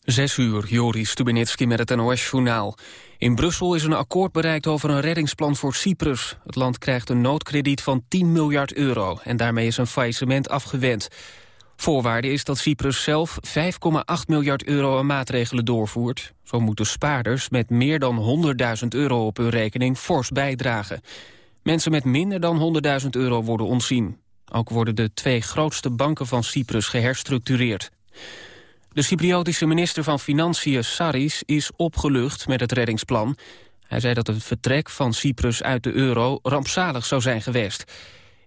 Zes uur, Joris Stubenitski met het NOS-journaal. In Brussel is een akkoord bereikt over een reddingsplan voor Cyprus. Het land krijgt een noodkrediet van 10 miljard euro... en daarmee is een faillissement afgewend. Voorwaarde is dat Cyprus zelf 5,8 miljard euro aan maatregelen doorvoert. Zo moeten spaarders met meer dan 100.000 euro op hun rekening fors bijdragen. Mensen met minder dan 100.000 euro worden ontzien. Ook worden de twee grootste banken van Cyprus geherstructureerd. De Cypriotische minister van Financiën, Saris, is opgelucht met het reddingsplan. Hij zei dat het vertrek van Cyprus uit de euro rampzalig zou zijn geweest.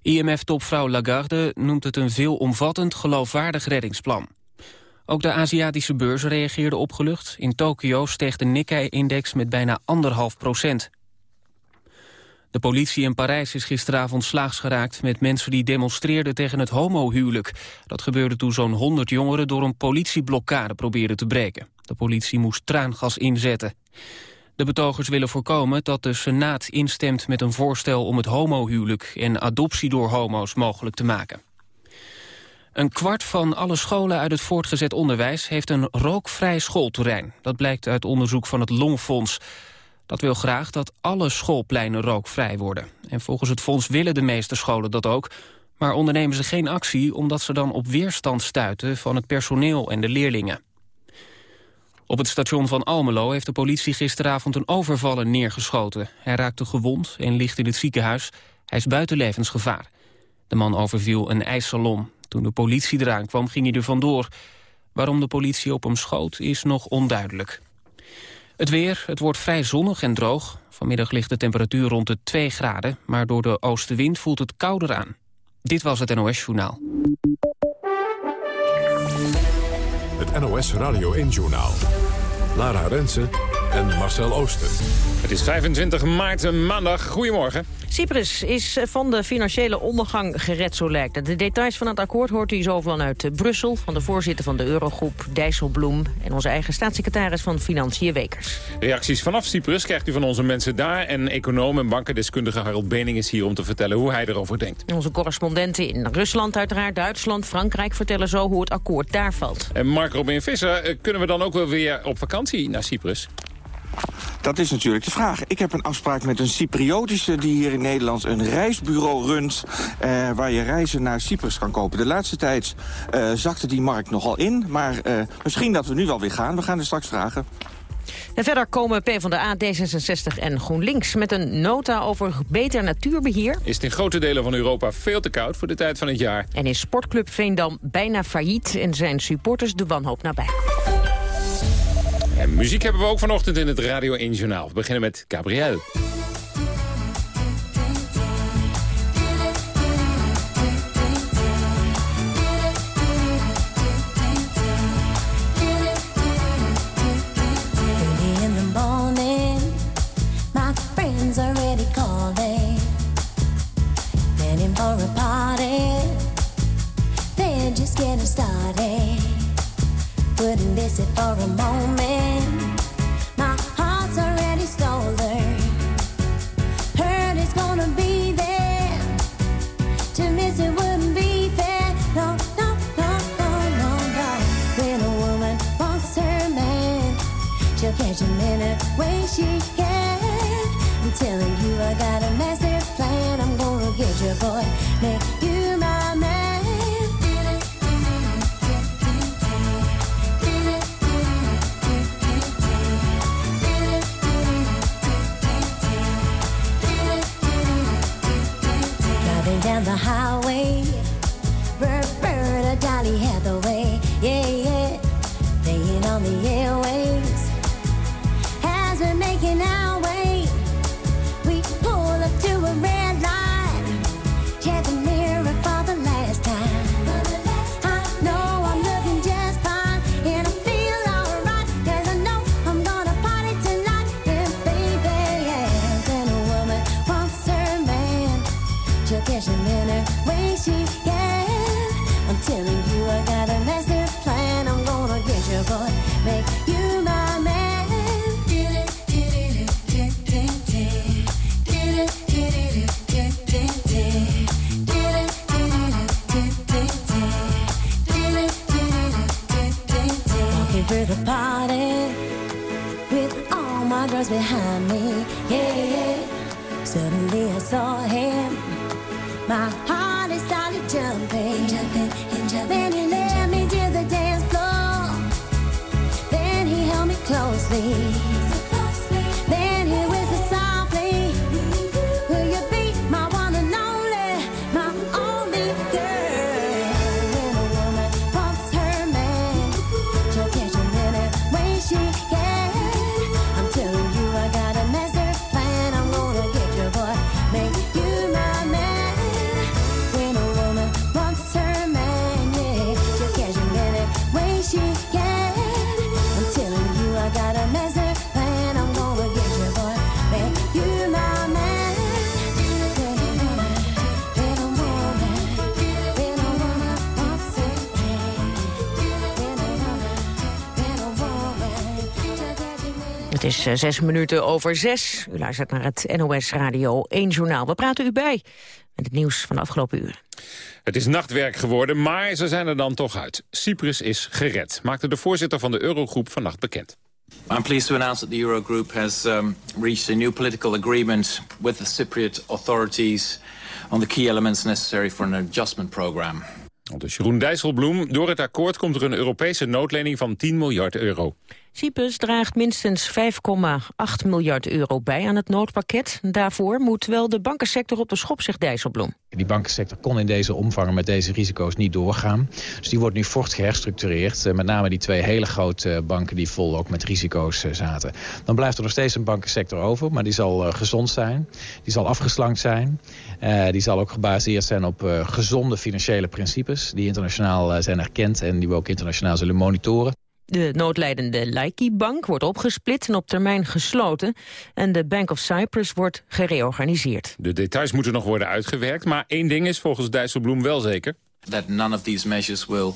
IMF-topvrouw Lagarde noemt het een veelomvattend geloofwaardig reddingsplan. Ook de Aziatische beurs reageerde opgelucht. In Tokio steeg de Nikkei-index met bijna anderhalf procent. De politie in Parijs is gisteravond slaags geraakt met mensen die demonstreerden tegen het homohuwelijk. Dat gebeurde toen zo'n 100 jongeren door een politieblokkade probeerden te breken. De politie moest traangas inzetten. De betogers willen voorkomen dat de Senaat instemt met een voorstel om het homohuwelijk en adoptie door homo's mogelijk te maken. Een kwart van alle scholen uit het voortgezet onderwijs heeft een rookvrij schoolterrein. Dat blijkt uit onderzoek van het Longfonds. Dat wil graag dat alle schoolpleinen rookvrij worden. En volgens het fonds willen de meeste scholen dat ook... maar ondernemen ze geen actie omdat ze dan op weerstand stuiten... van het personeel en de leerlingen. Op het station van Almelo heeft de politie gisteravond een overvaller neergeschoten. Hij raakte gewond en ligt in het ziekenhuis. Hij is buiten levensgevaar. De man overviel een ijssalon. Toen de politie eraan kwam ging hij er vandoor. Waarom de politie op hem schoot is nog onduidelijk. Het weer, het wordt vrij zonnig en droog. Vanmiddag ligt de temperatuur rond de 2 graden... maar door de oostenwind voelt het kouder aan. Dit was het NOS Journaal. Het NOS Radio 1 Journaal. Lara Rensen en Marcel Ooster. Het is 25 maart, maandag. Goedemorgen. Cyprus is van de financiële ondergang gered, zo lijkt het. De details van het akkoord hoort u zo vanuit Brussel... van de voorzitter van de Eurogroep, Dijsselbloem... en onze eigen staatssecretaris van Financiën, Wekers. Reacties vanaf Cyprus krijgt u van onze mensen daar... en econoom en bankendeskundige Harold Bening is hier om te vertellen hoe hij erover denkt. Onze correspondenten in Rusland uiteraard, Duitsland, Frankrijk... vertellen zo hoe het akkoord daar valt. En Mark Robin Visser, eh, kunnen we dan ook wel weer op vakantie naar Cyprus? Dat is natuurlijk de vraag. Ik heb een afspraak met een Cypriotische die hier in Nederland een reisbureau runt... Eh, waar je reizen naar Cyprus kan kopen. De laatste tijd eh, zakte die markt nogal in, maar eh, misschien dat we nu wel weer gaan. We gaan er straks vragen. En verder komen PvdA, D66 en GroenLinks met een nota over beter natuurbeheer. Is het in grote delen van Europa veel te koud voor de tijd van het jaar. En is sportclub Veendam bijna failliet en zijn supporters de wanhoop nabij. En muziek hebben we ook vanochtend in het Radio 1 Journaal. We beginnen met Gabriel. For a. she'll catch him any way she can. I'm telling you, I got a massive plan. I'm gonna get your boy. Make is eh, zes minuten over zes. U luistert naar het NOS Radio 1 Journaal. We praten u bij met het nieuws van de afgelopen uren. Het is nachtwerk geworden, maar ze zijn er dan toch uit. Cyprus is gered, maakte de voorzitter van de Eurogroep vannacht bekend. I'm pleased to announce that the Eurogroup has um, reached a new political agreement with the Cypriot authorities on the key elements necessary for an adjustment program. Dus Jeroen Dijsselbloem, door het akkoord komt er een Europese noodlening van 10 miljard euro. Cyprus draagt minstens 5,8 miljard euro bij aan het noodpakket. Daarvoor moet wel de bankensector op de schop, zegt Dijsselbloem. Die bankensector kon in deze omvang met deze risico's niet doorgaan. Dus die wordt nu fort geherstructureerd. Eh, Met name die twee hele grote banken die vol ook met risico's eh, zaten. Dan blijft er nog steeds een bankensector over, maar die zal eh, gezond zijn. Die zal afgeslankt zijn. Eh, die zal ook gebaseerd zijn op eh, gezonde financiële principes... die internationaal eh, zijn erkend en die we ook internationaal zullen monitoren. De noodlijdende Laiki-bank wordt opgesplit en op termijn gesloten. En de Bank of Cyprus wordt gereorganiseerd. De details moeten nog worden uitgewerkt, maar één ding is volgens Dijsselbloem wel zeker. That none of these measures will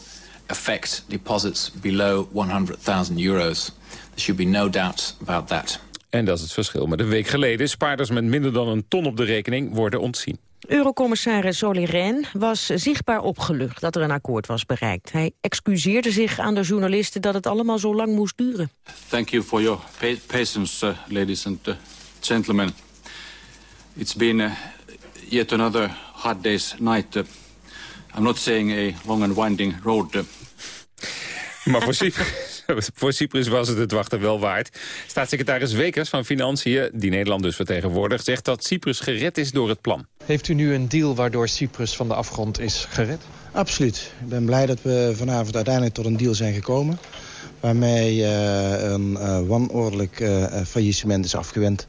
affect deposits below 100,000 euros. There should be no doubt about that. En dat is het verschil met een week geleden. Spaarders met minder dan een ton op de rekening worden ontzien. Eurocommissaris Olly Rehn was zichtbaar opgelucht dat er een akkoord was bereikt. Hij excuseerde zich aan de journalisten dat het allemaal zo lang moest duren. Thank you for your pa patience, uh, ladies and uh, gentlemen. It's been uh, yet another hard day's night. Uh, I'm not saying a long and winding road. uh, Maar voor Cyprus, voor Cyprus was het het wachten wel waard. Staatssecretaris Wekers van Financiën, die Nederland dus vertegenwoordigt... zegt dat Cyprus gered is door het plan. Heeft u nu een deal waardoor Cyprus van de afgrond is gered? Absoluut. Ik ben blij dat we vanavond uiteindelijk tot een deal zijn gekomen... waarmee eh, een eh, wanordelijk eh, faillissement is afgewend.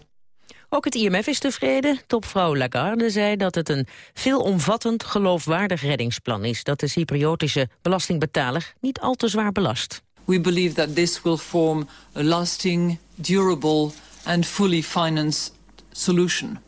Ook het IMF is tevreden. Topvrouw Lagarde zei dat het een veelomvattend geloofwaardig reddingsplan is... dat de Cypriotische belastingbetaler niet al te zwaar belast. We believe that this will form a lasting, durable and fully financed solution.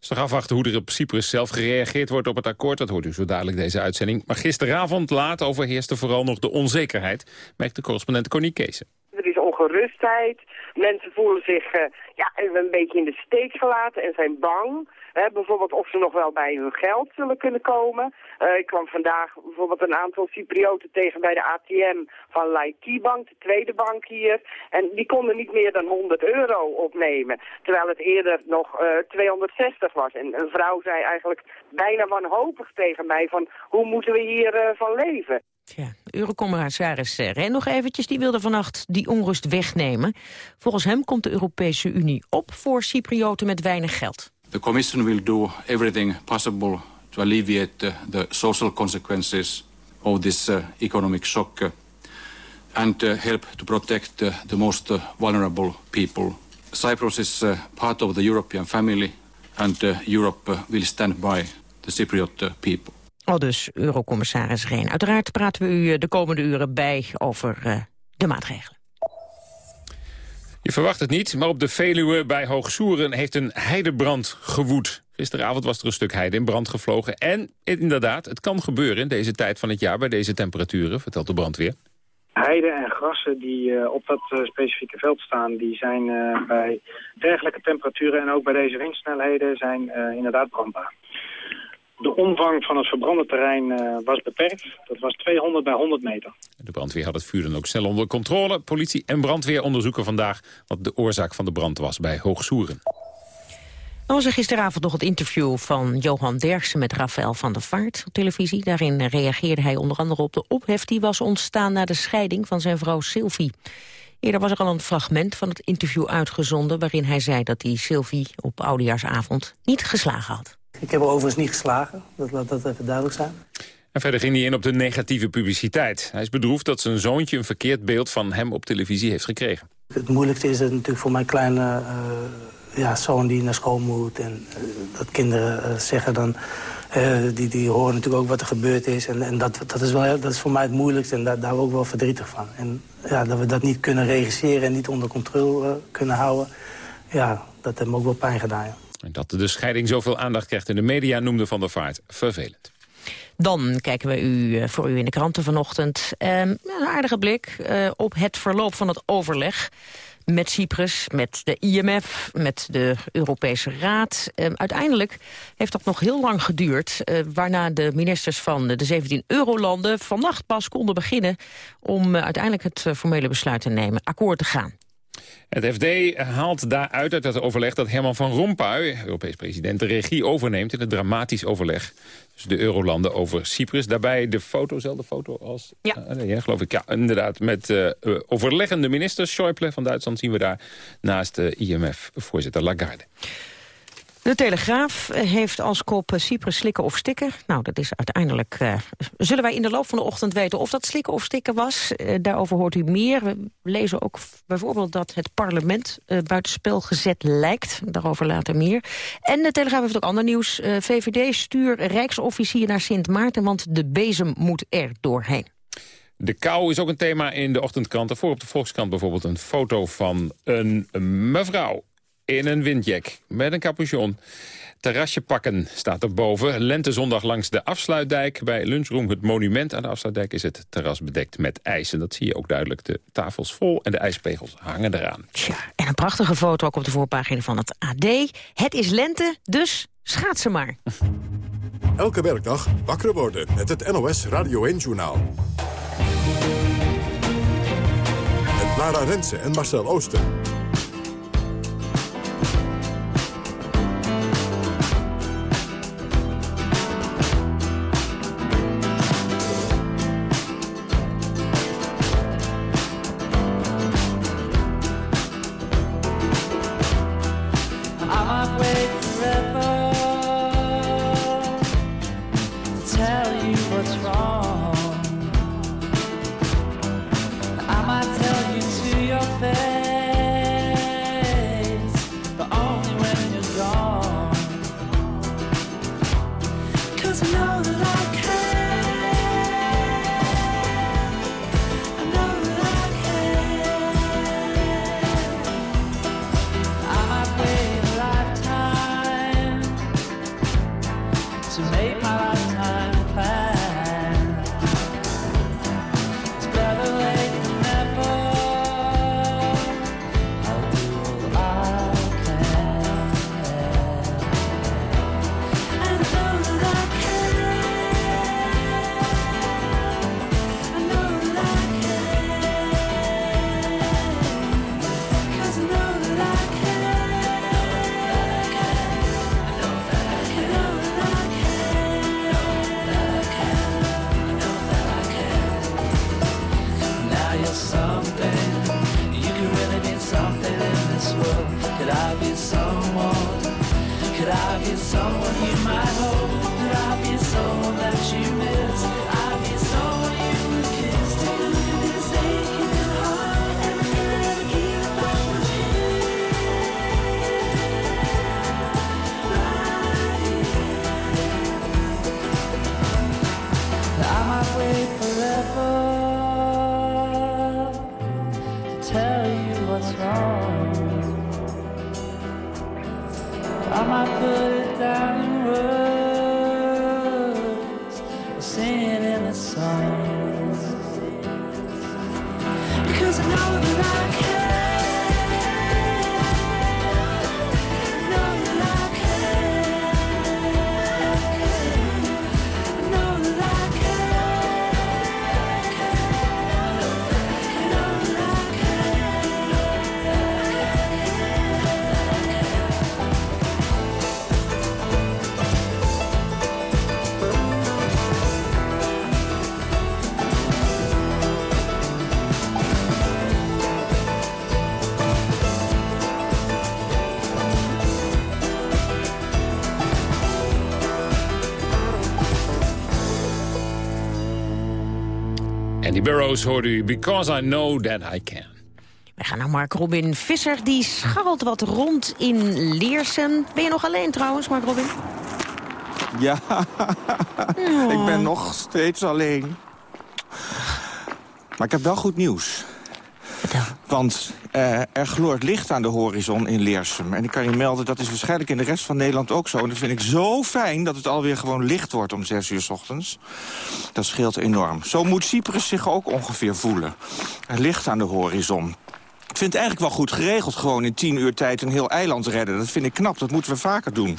is nog afwachten hoe er op Cyprus zelf gereageerd wordt op het akkoord. Dat hoort u zo dadelijk deze uitzending. Maar gisteravond laat overheerste vooral nog de onzekerheid... merkte correspondent Connie Kees. Er is ongerustheid. Mensen voelen zich uh, ja, een beetje in de steek gelaten en zijn bang. Bijvoorbeeld of ze nog wel bij hun geld zullen kunnen komen. Uh, ik kwam vandaag bijvoorbeeld een aantal Cyprioten tegen bij de ATM van Laiki Bank, de tweede bank hier. En die konden niet meer dan 100 euro opnemen. Terwijl het eerder nog uh, 260 was. En een vrouw zei eigenlijk bijna wanhopig tegen mij van hoe moeten we hier uh, van leven. Ja, Eurocommissaris Ren nog eventjes, die wilde vannacht die onrust wegnemen. Volgens hem komt de Europese Unie op voor Cyprioten met weinig geld. The Commission will do everything possible to alleviate uh, the social consequences of this uh, economic shock uh, and help to protect the most vulnerable people. Cyprus is part of the European family and Europe will stand by the Cypriot people. Al dus Eurocommissaris Reen. Uiteraard praten we u de komende uren bij over de maatregelen. Je verwacht het niet, maar op de Veluwe bij Hoogsoeren heeft een heidebrand gewoed. Gisteravond was er een stuk heide in brand gevlogen. En inderdaad, het kan gebeuren in deze tijd van het jaar bij deze temperaturen, vertelt de brandweer. Heide en grassen die uh, op dat uh, specifieke veld staan, die zijn bij dergelijke temperaturen en ook bij deze windsnelheden zijn inderdaad brandbaar. De omvang van het verbrande terrein eh, was beperkt. Dat was 200 bij 100 meter. De brandweer had het vuur dan ook snel onder controle. Politie en brandweer onderzoeken vandaag wat de oorzaak van de brand was bij Hoogsoeren. Dan was er gisteravond nog het interview van Johan Derksen met Rafael van der Vaart op televisie. Daarin reageerde hij onder andere op de ophef die was ontstaan na de scheiding van zijn vrouw Sylvie. Eerder was er al een fragment van het interview uitgezonden waarin hij zei dat hij Sylvie op oudejaarsavond niet geslagen had. Ik heb er overigens niet geslagen, dat laat dat even duidelijk zijn. En verder ging hij in op de negatieve publiciteit. Hij is bedroefd dat zijn zoontje een verkeerd beeld van hem op televisie heeft gekregen. Het moeilijkste is het natuurlijk voor mijn kleine uh, ja, zoon die naar school moet. En uh, dat kinderen uh, zeggen dan... die, die horen natuurlijk ook wat er gebeurd is. En, en dat, dat, is wel, dat is voor mij het moeilijkste en daar, daar ook wel verdrietig van. En ja, dat we dat niet kunnen regisseren en niet onder controle kunnen houden... ja, dat heeft me ook wel pijn gedaan. Ja. En dat de scheiding zoveel aandacht krijgt in de media noemde Van der Vaart vervelend. Dan kijken we u, voor u in de kranten vanochtend. Um, een aardige blik uh, op het verloop van het overleg met Cyprus, met de IMF, met de Europese Raad. Um, uiteindelijk heeft dat nog heel lang geduurd... Uh, waarna de ministers van de 17 eurolanden vannacht pas konden beginnen... om uiteindelijk het formele besluit te nemen, akkoord te gaan. Het FD haalt daaruit uit het overleg dat Herman van Rompuy, Europees president, de regie overneemt in het dramatisch overleg tussen de eurolanden over Cyprus. Daarbij de foto, dezelfde foto als... Ja. Uh, nee, geloof ik. Ja, inderdaad. Met uh, overleggende ministers. Schäuble van Duitsland zien we daar naast de IMF-voorzitter Lagarde. De Telegraaf heeft als kop Cyprus slikken of stikken. Nou, dat is uiteindelijk... Uh, zullen wij in de loop van de ochtend weten of dat slikken of stikken was. Daarover hoort u meer. We lezen ook bijvoorbeeld dat het parlement uh, buitenspel gezet lijkt. Daarover later meer. En de Telegraaf heeft ook ander nieuws. VVD stuur Rijksofficier naar Sint Maarten, want de bezem moet er doorheen. De kou is ook een thema in de ochtendkranten. Voor op de Volkskrant bijvoorbeeld een foto van een mevrouw in een windjack met een capuchon. Terrasje pakken staat erboven. Lentezondag langs de afsluitdijk. Bij Lunchroom het monument aan de afsluitdijk is het terras bedekt met ijs. En dat zie je ook duidelijk. De tafels vol en de ijspegels hangen eraan. Tja, en een prachtige foto ook op de voorpagina van het AD. Het is lente, dus schaatsen maar. Elke werkdag wakker worden met het NOS Radio 1-journaal. Met Lara Rensen en Marcel Ooster. I might put it Burroughs hoorde u Because I Know That I Can. We gaan naar Mark Robin Visser. Die scharrelt wat rond in Leersen. Ben je nog alleen trouwens, Mark Robin? Ja, ik ben nog steeds alleen. Maar ik heb wel goed nieuws. Want eh, er gloort licht aan de horizon in Leersum. En ik kan je melden, dat is waarschijnlijk in de rest van Nederland ook zo. En dat vind ik zo fijn dat het alweer gewoon licht wordt om zes uur s ochtends. Dat scheelt enorm. Zo moet Cyprus zich ook ongeveer voelen. Er licht aan de horizon. Ik vind het eigenlijk wel goed geregeld, gewoon in tien uur tijd een heel eiland redden. Dat vind ik knap, dat moeten we vaker doen.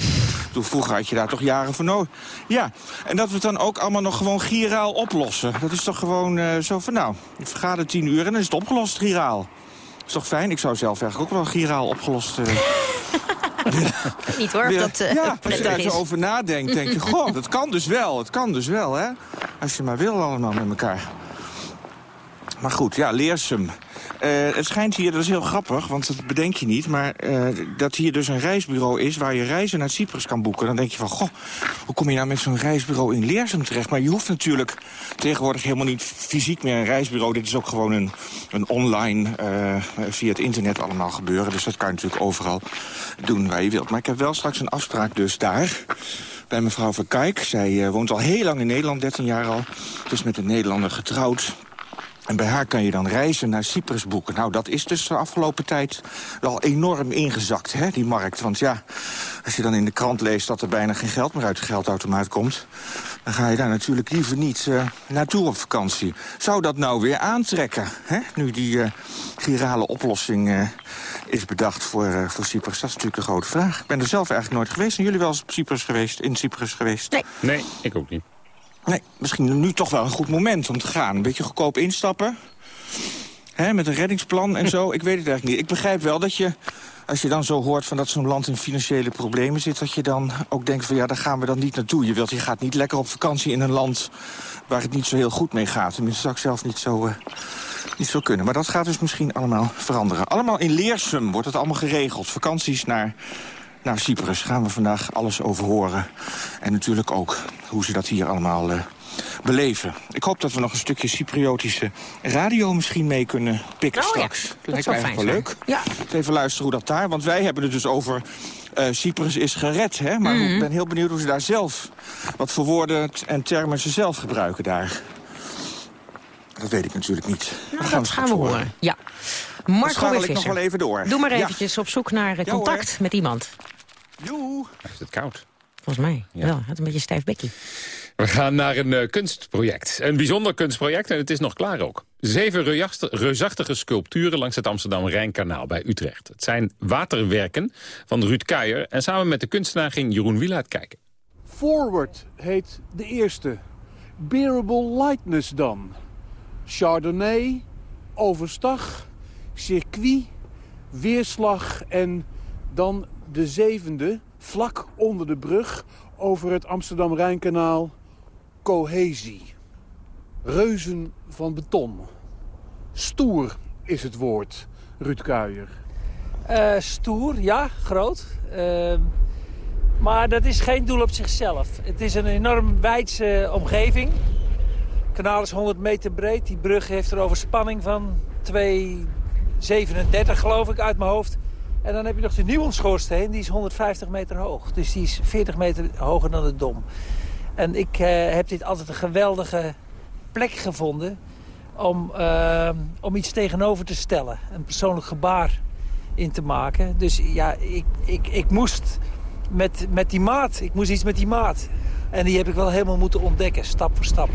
Toen vroeger had je daar toch jaren voor nodig. Ja, en dat we het dan ook allemaal nog gewoon giraal oplossen. Dat is toch gewoon uh, zo van, nou, je vergadert tien uur en dan is het opgelost, giraal. Is toch fijn? Ik zou zelf eigenlijk ook wel giraal opgelost... Uh, Niet hoor, of dat uh, ja, als je er over nadenkt, denk je... goh, dat kan dus wel, het kan dus wel, hè. Als je maar wil allemaal met elkaar. Maar goed, ja, Leersum. Uh, het schijnt hier, dat is heel grappig, want dat bedenk je niet... maar uh, dat hier dus een reisbureau is waar je reizen naar Cyprus kan boeken. Dan denk je van, goh, hoe kom je nou met zo'n reisbureau in Leersum terecht? Maar je hoeft natuurlijk tegenwoordig helemaal niet fysiek meer een reisbureau. Dit is ook gewoon een, een online, uh, via het internet allemaal gebeuren. Dus dat kan je natuurlijk overal doen waar je wilt. Maar ik heb wel straks een afspraak dus daar bij mevrouw Verkijk. Zij woont al heel lang in Nederland, 13 jaar al. Dus met een Nederlander getrouwd. En bij haar kan je dan reizen naar Cyprus boeken. Nou, dat is dus de afgelopen tijd wel enorm ingezakt, hè, die markt. Want ja, als je dan in de krant leest dat er bijna geen geld meer uit de geldautomaat komt... dan ga je daar natuurlijk liever niet uh, naartoe op vakantie. Zou dat nou weer aantrekken, hè? nu die uh, virale oplossing uh, is bedacht voor, voor Cyprus? Dat is natuurlijk een grote vraag. Ik ben er zelf eigenlijk nooit geweest. Zijn jullie wel eens op Cyprus geweest, in Cyprus geweest? Nee. Nee, ik ook niet. Nee, misschien nu toch wel een goed moment om te gaan. Een beetje goedkoop instappen. Hè, met een reddingsplan en zo. Ik weet het eigenlijk niet. Ik begrijp wel dat je, als je dan zo hoort van dat zo'n land in financiële problemen zit... dat je dan ook denkt van ja, daar gaan we dan niet naartoe. Je, wilt, je gaat niet lekker op vakantie in een land waar het niet zo heel goed mee gaat. Tenminste, zou ik zelf niet zo... Uh, niet zo kunnen. Maar dat gaat dus misschien allemaal veranderen. Allemaal in Leersum wordt het allemaal geregeld. Vakanties naar naar Cyprus gaan we vandaag alles over horen. En natuurlijk ook hoe ze dat hier allemaal uh, beleven. Ik hoop dat we nog een stukje Cypriotische radio misschien mee kunnen pikken oh, straks. Ja, dat dat lijkt me eigenlijk wel leuk. Ja. Even luisteren hoe dat daar... Want wij hebben het dus over uh, Cyprus is gered, hè? Maar mm -hmm. ik ben heel benieuwd hoe ze daar zelf... wat voor woorden en termen ze zelf gebruiken daar. Dat weet ik natuurlijk niet. Nou, dat gaan we, gaan we horen. horen. Ja. Marco Schakkel ik nog wel even door. Doe maar eventjes ja. op zoek naar uh, contact ja, met iemand. Joe. Is het koud? Volgens mij ja. wel. Het een beetje stijf bekje. We gaan naar een uh, kunstproject. Een bijzonder kunstproject en het is nog klaar ook. Zeven reusachtige sculpturen langs het Amsterdam-Rijnkanaal bij Utrecht. Het zijn waterwerken van Ruud Kuijer. En samen met de kunstenaar ging Jeroen Wielaert kijken. Forward heet de eerste. Bearable Lightness dan. Chardonnay, Overstag, circuit, weerslag en dan de zevende, vlak onder de brug over het Amsterdam-Rijnkanaal, cohesie. Reuzen van beton. Stoer is het woord, Ruud Kuijer. Uh, stoer, ja, groot. Uh, maar dat is geen doel op zichzelf. Het is een enorm wijdse omgeving. Het kanaal is 100 meter breed. Die brug heeft er overspanning van 2,37 geloof ik uit mijn hoofd. En dan heb je nog de Nieuwenschoorsteen, die is 150 meter hoog. Dus die is 40 meter hoger dan de Dom. En ik uh, heb dit altijd een geweldige plek gevonden om, uh, om iets tegenover te stellen. Een persoonlijk gebaar in te maken. Dus ja, ik, ik, ik moest met, met die maat, ik moest iets met die maat. En die heb ik wel helemaal moeten ontdekken, stap voor stap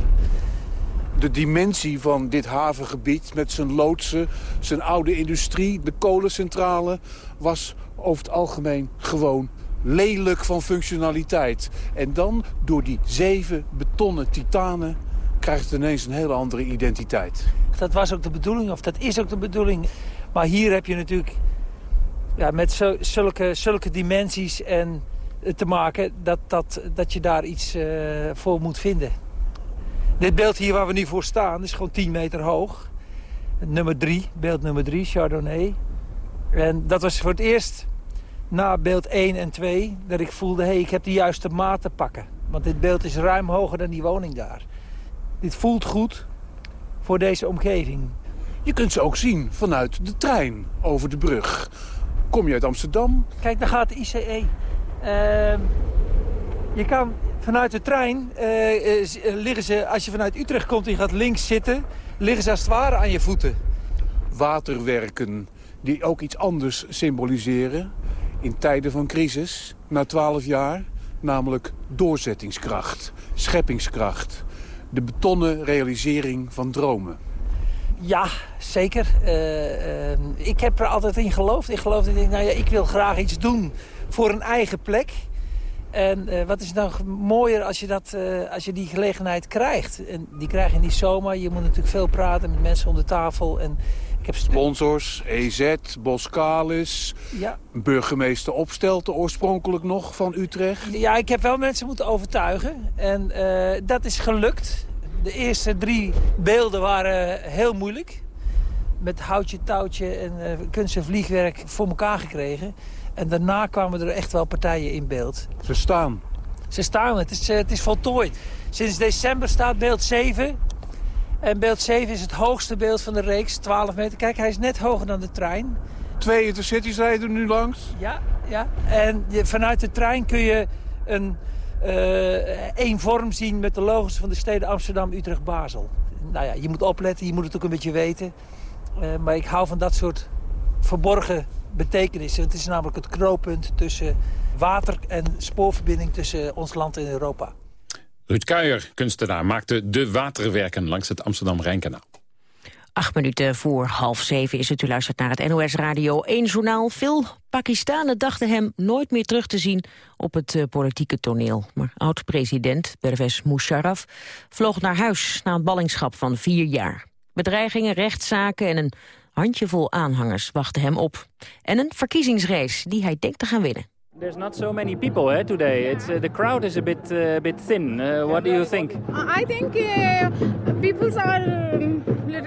de dimensie van dit havengebied met zijn loodsen, zijn oude industrie, de kolencentrale, was over het algemeen gewoon lelijk van functionaliteit. En dan door die zeven betonnen titanen krijgt het ineens een hele andere identiteit. Dat was ook de bedoeling, of dat is ook de bedoeling. Maar hier heb je natuurlijk ja, met zulke, zulke dimensies en te maken dat, dat, dat je daar iets uh, voor moet vinden. Dit beeld hier waar we nu voor staan is gewoon 10 meter hoog. Nummer 3, beeld nummer 3, Chardonnay. En dat was voor het eerst na beeld 1 en 2 dat ik voelde... hé, hey, ik heb de juiste maat te pakken. Want dit beeld is ruim hoger dan die woning daar. Dit voelt goed. voor deze omgeving. Je kunt ze ook zien vanuit de trein over de brug. Kom je uit Amsterdam? Kijk, daar gaat de ICE. Ehm, je kan vanuit de trein, eh, eh, eh, liggen ze, als je vanuit Utrecht komt en je gaat links zitten... liggen ze als het ware aan je voeten. Waterwerken die ook iets anders symboliseren in tijden van crisis, na twaalf jaar, namelijk doorzettingskracht, scheppingskracht, de betonnen realisering van dromen. Ja, zeker. Eh, eh, ik heb er altijd in geloofd. Ik geloof dat ik, nou ja, ik wil graag iets doen voor een eigen plek. En eh, wat is nou mooier als je, dat, eh, als je die gelegenheid krijgt. En die krijg je niet zomaar. Je moet natuurlijk veel praten met mensen om de tafel. En ik heb Sponsors, EZ, Boskalis, Ja. burgemeester Opstelten oorspronkelijk nog van Utrecht. Ja, ik heb wel mensen moeten overtuigen. En eh, dat is gelukt. De eerste drie beelden waren heel moeilijk. Met houtje, touwtje en kunst en vliegwerk voor elkaar gekregen. En daarna kwamen er echt wel partijen in beeld. Ze staan. Ze staan, het is, eh, het is voltooid. Sinds december staat beeld 7. En beeld 7 is het hoogste beeld van de reeks, 12 meter. Kijk, hij is net hoger dan de trein. Twee intercities rijden nu langs. Ja, ja. En je, vanuit de trein kun je een eh, één vorm zien met de logos van de steden Amsterdam, Utrecht, Basel. Nou ja, je moet opletten, je moet het ook een beetje weten. Eh, maar ik hou van dat soort verborgen betekenissen. Het is namelijk het knooppunt tussen water en spoorverbinding tussen ons land en Europa. Ruud Kuijer, kunstenaar, maakte de waterwerken langs het Amsterdam-Rijnkanaal. Acht minuten voor half zeven is het. U luistert naar het NOS Radio 1 journaal. Veel Pakistanen dachten hem nooit meer terug te zien op het eh, politieke toneel. Maar oud-president Pervez Musharraf vloog naar huis na een ballingschap van vier jaar. Bedreigingen, rechtszaken en een handjevol aanhangers wachten hem op. En een verkiezingsrace die hij denkt te gaan winnen. There's not so many people eh, today. It's uh, the crowd is a bit uh, bit thin. Uh, what do you think? I think uh, people are a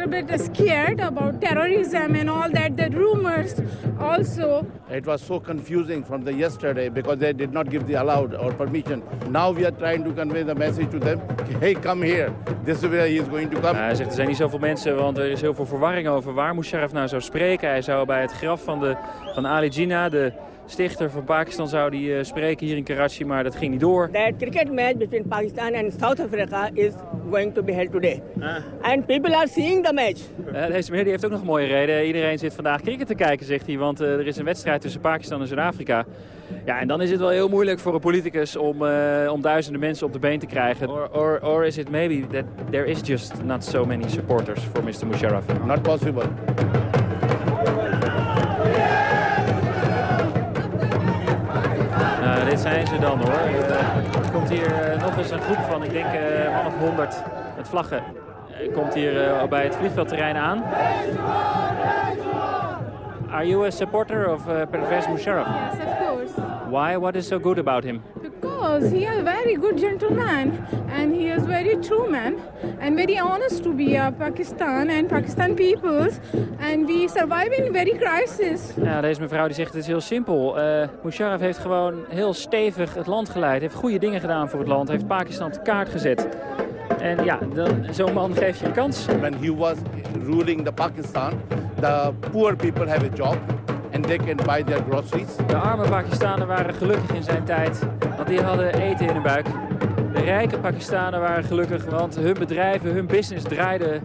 little bit scared about terrorism and all that, the rumors also. It was so confusing from the yesterday because they did not give the allowed or permission. Now we are trying to convey the message to them. Hey, come here. This is where he is going to come. hij zegt er zijn niet zoveel mensen, want er is heel veel verwarring over waar Musharraf nou zou spreken. Hij zou bij het graf van, de, van Ali Jinnah, de stichter van Pakistan, zou die, eh, spreken hier in Karachi, maar dat ging niet door. That cricket match between Pakistan and South Africa is going to be held today. And people are seeing the match. Eh, deze meneer die heeft ook nog een mooie reden. Iedereen zit vandaag cricket te kijken, zegt hij. Want eh, er is een wedstrijd tussen Pakistan en Zuid-Afrika. Ja, en dan is het wel heel moeilijk voor een politicus om, eh, om duizenden mensen op de been te krijgen. Or, or, or is it maybe that there is just not so many supporters for Mr. Musharraf? Not possible. Zijn ze dan hoor. Eh, Er komt hier eh, nog eens een groep van, ik denk eh man of 100 met vlaggen. Eh, komt hier eh, bij het vliegveldterrein aan. Are you a supporter of uh, Pervez Musharraf? Yes, of course. Why? What is so good about him? Because he is a very good gentleman and he is very true man and very honest to be a Pakistan and Pakistan peoples and we survive in very crisis. Ja, deze mevrouw die zegt het is heel simpel. Eh Musharraf heeft gewoon heel stevig het land geleid. Heeft goede dingen gedaan voor het land. Heeft Pakistan op de kaart gezet. En ja, zo'n man geeft je een kans. When he was ruling the Pakistan, the poor people have a job and they can buy their groceries. De arme Pakistanen waren gelukkig in zijn tijd, want die hadden eten in hun buik. De rijke Pakistanen waren gelukkig, want hun bedrijven, hun business draaide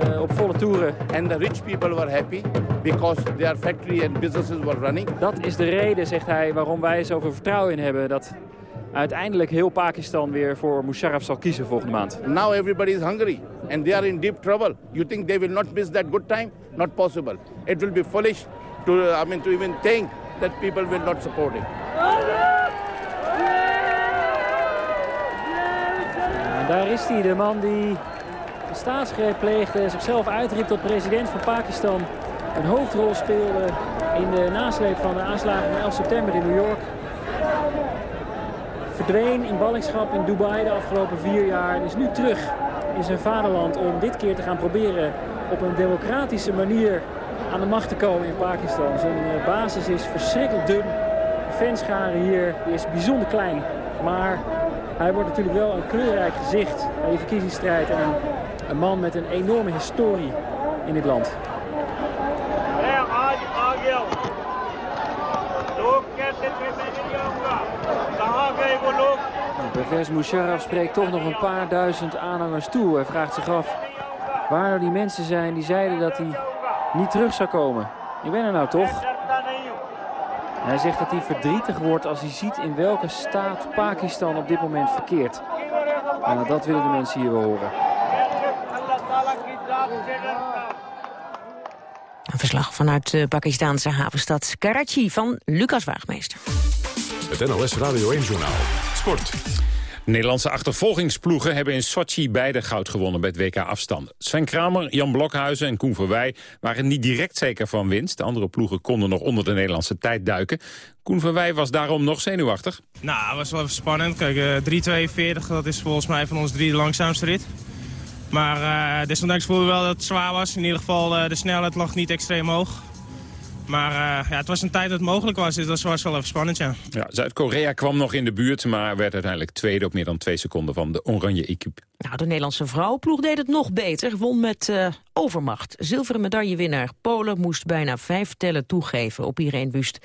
eh, op volle toeren. And the rich people were happy because their factory and businesses were running. Dat is de reden, zegt hij, waarom wij zoveel vertrouwen in hebben dat uiteindelijk heel Pakistan weer voor Musharraf zal kiezen volgende maand. Now everybody is hungry and they are in deep trouble. You think they will not miss that good time? Not possible. It will be foolish to, I mean, to even think that people will not support him. En daar is hij, de man die de staatsgreep pleegde, zichzelf uitriep tot president van Pakistan. Een hoofdrol speelde in de nasleep van de aanslagen van 11 september in New York. Verdween in ballingschap in Dubai de afgelopen vier jaar en is nu terug in zijn vaderland om dit keer te gaan proberen op een democratische manier aan de macht te komen in Pakistan. Zijn eh, basis is verschrikkelijk dun. De fanschare hier is bijzonder klein. Maar hij wordt natuurlijk wel een kleurrijk gezicht bij die verkiezingsstrijd. En Een man met een enorme historie in dit land. Pervez Musharraf spreekt toch nog een paar duizend aanhangers toe. Hij vraagt zich af waar nou die mensen zijn die zeiden dat hij niet terug zou komen. Ik ben er nou toch? Hij zegt dat hij verdrietig wordt als hij ziet in welke staat Pakistan op dit moment verkeert. En dat willen de mensen hier wel horen. Een verslag vanuit de Pakistanse havenstad Karachi van Lucas Waagmeester. Het NOS Radio 1-journaal. Sport. Nederlandse achtervolgingsploegen hebben in Sochi beide goud gewonnen bij het WK afstand. Sven Kramer, Jan Blokhuizen en Koen Verwij waren niet direct zeker van winst. De andere ploegen konden nog onder de Nederlandse tijd duiken. Koen Verwij was daarom nog zenuwachtig. Nou, het was wel even spannend. Kijk, eh 3.42, dat is volgens mij van ons drie de langzaamste rit. Maar eh desondanks voelden we wel dat het zwaar was. In ieder geval, eh, de snelheid lag niet extreem hoog. Maar eh, ja, het was een tijd dat het mogelijk was, dus dat was wel even spannend, ja. Ja, Zuid-Korea kwam nog in de buurt, maar werd uiteindelijk tweede op meer dan twee seconden van de oranje equipe. Nou, de Nederlandse vrouwenploeg deed het nog beter. Won met eh, overmacht. Zilveren medaillewinnaar Polen moest bijna vijf tellen toegeven op Irene Wust,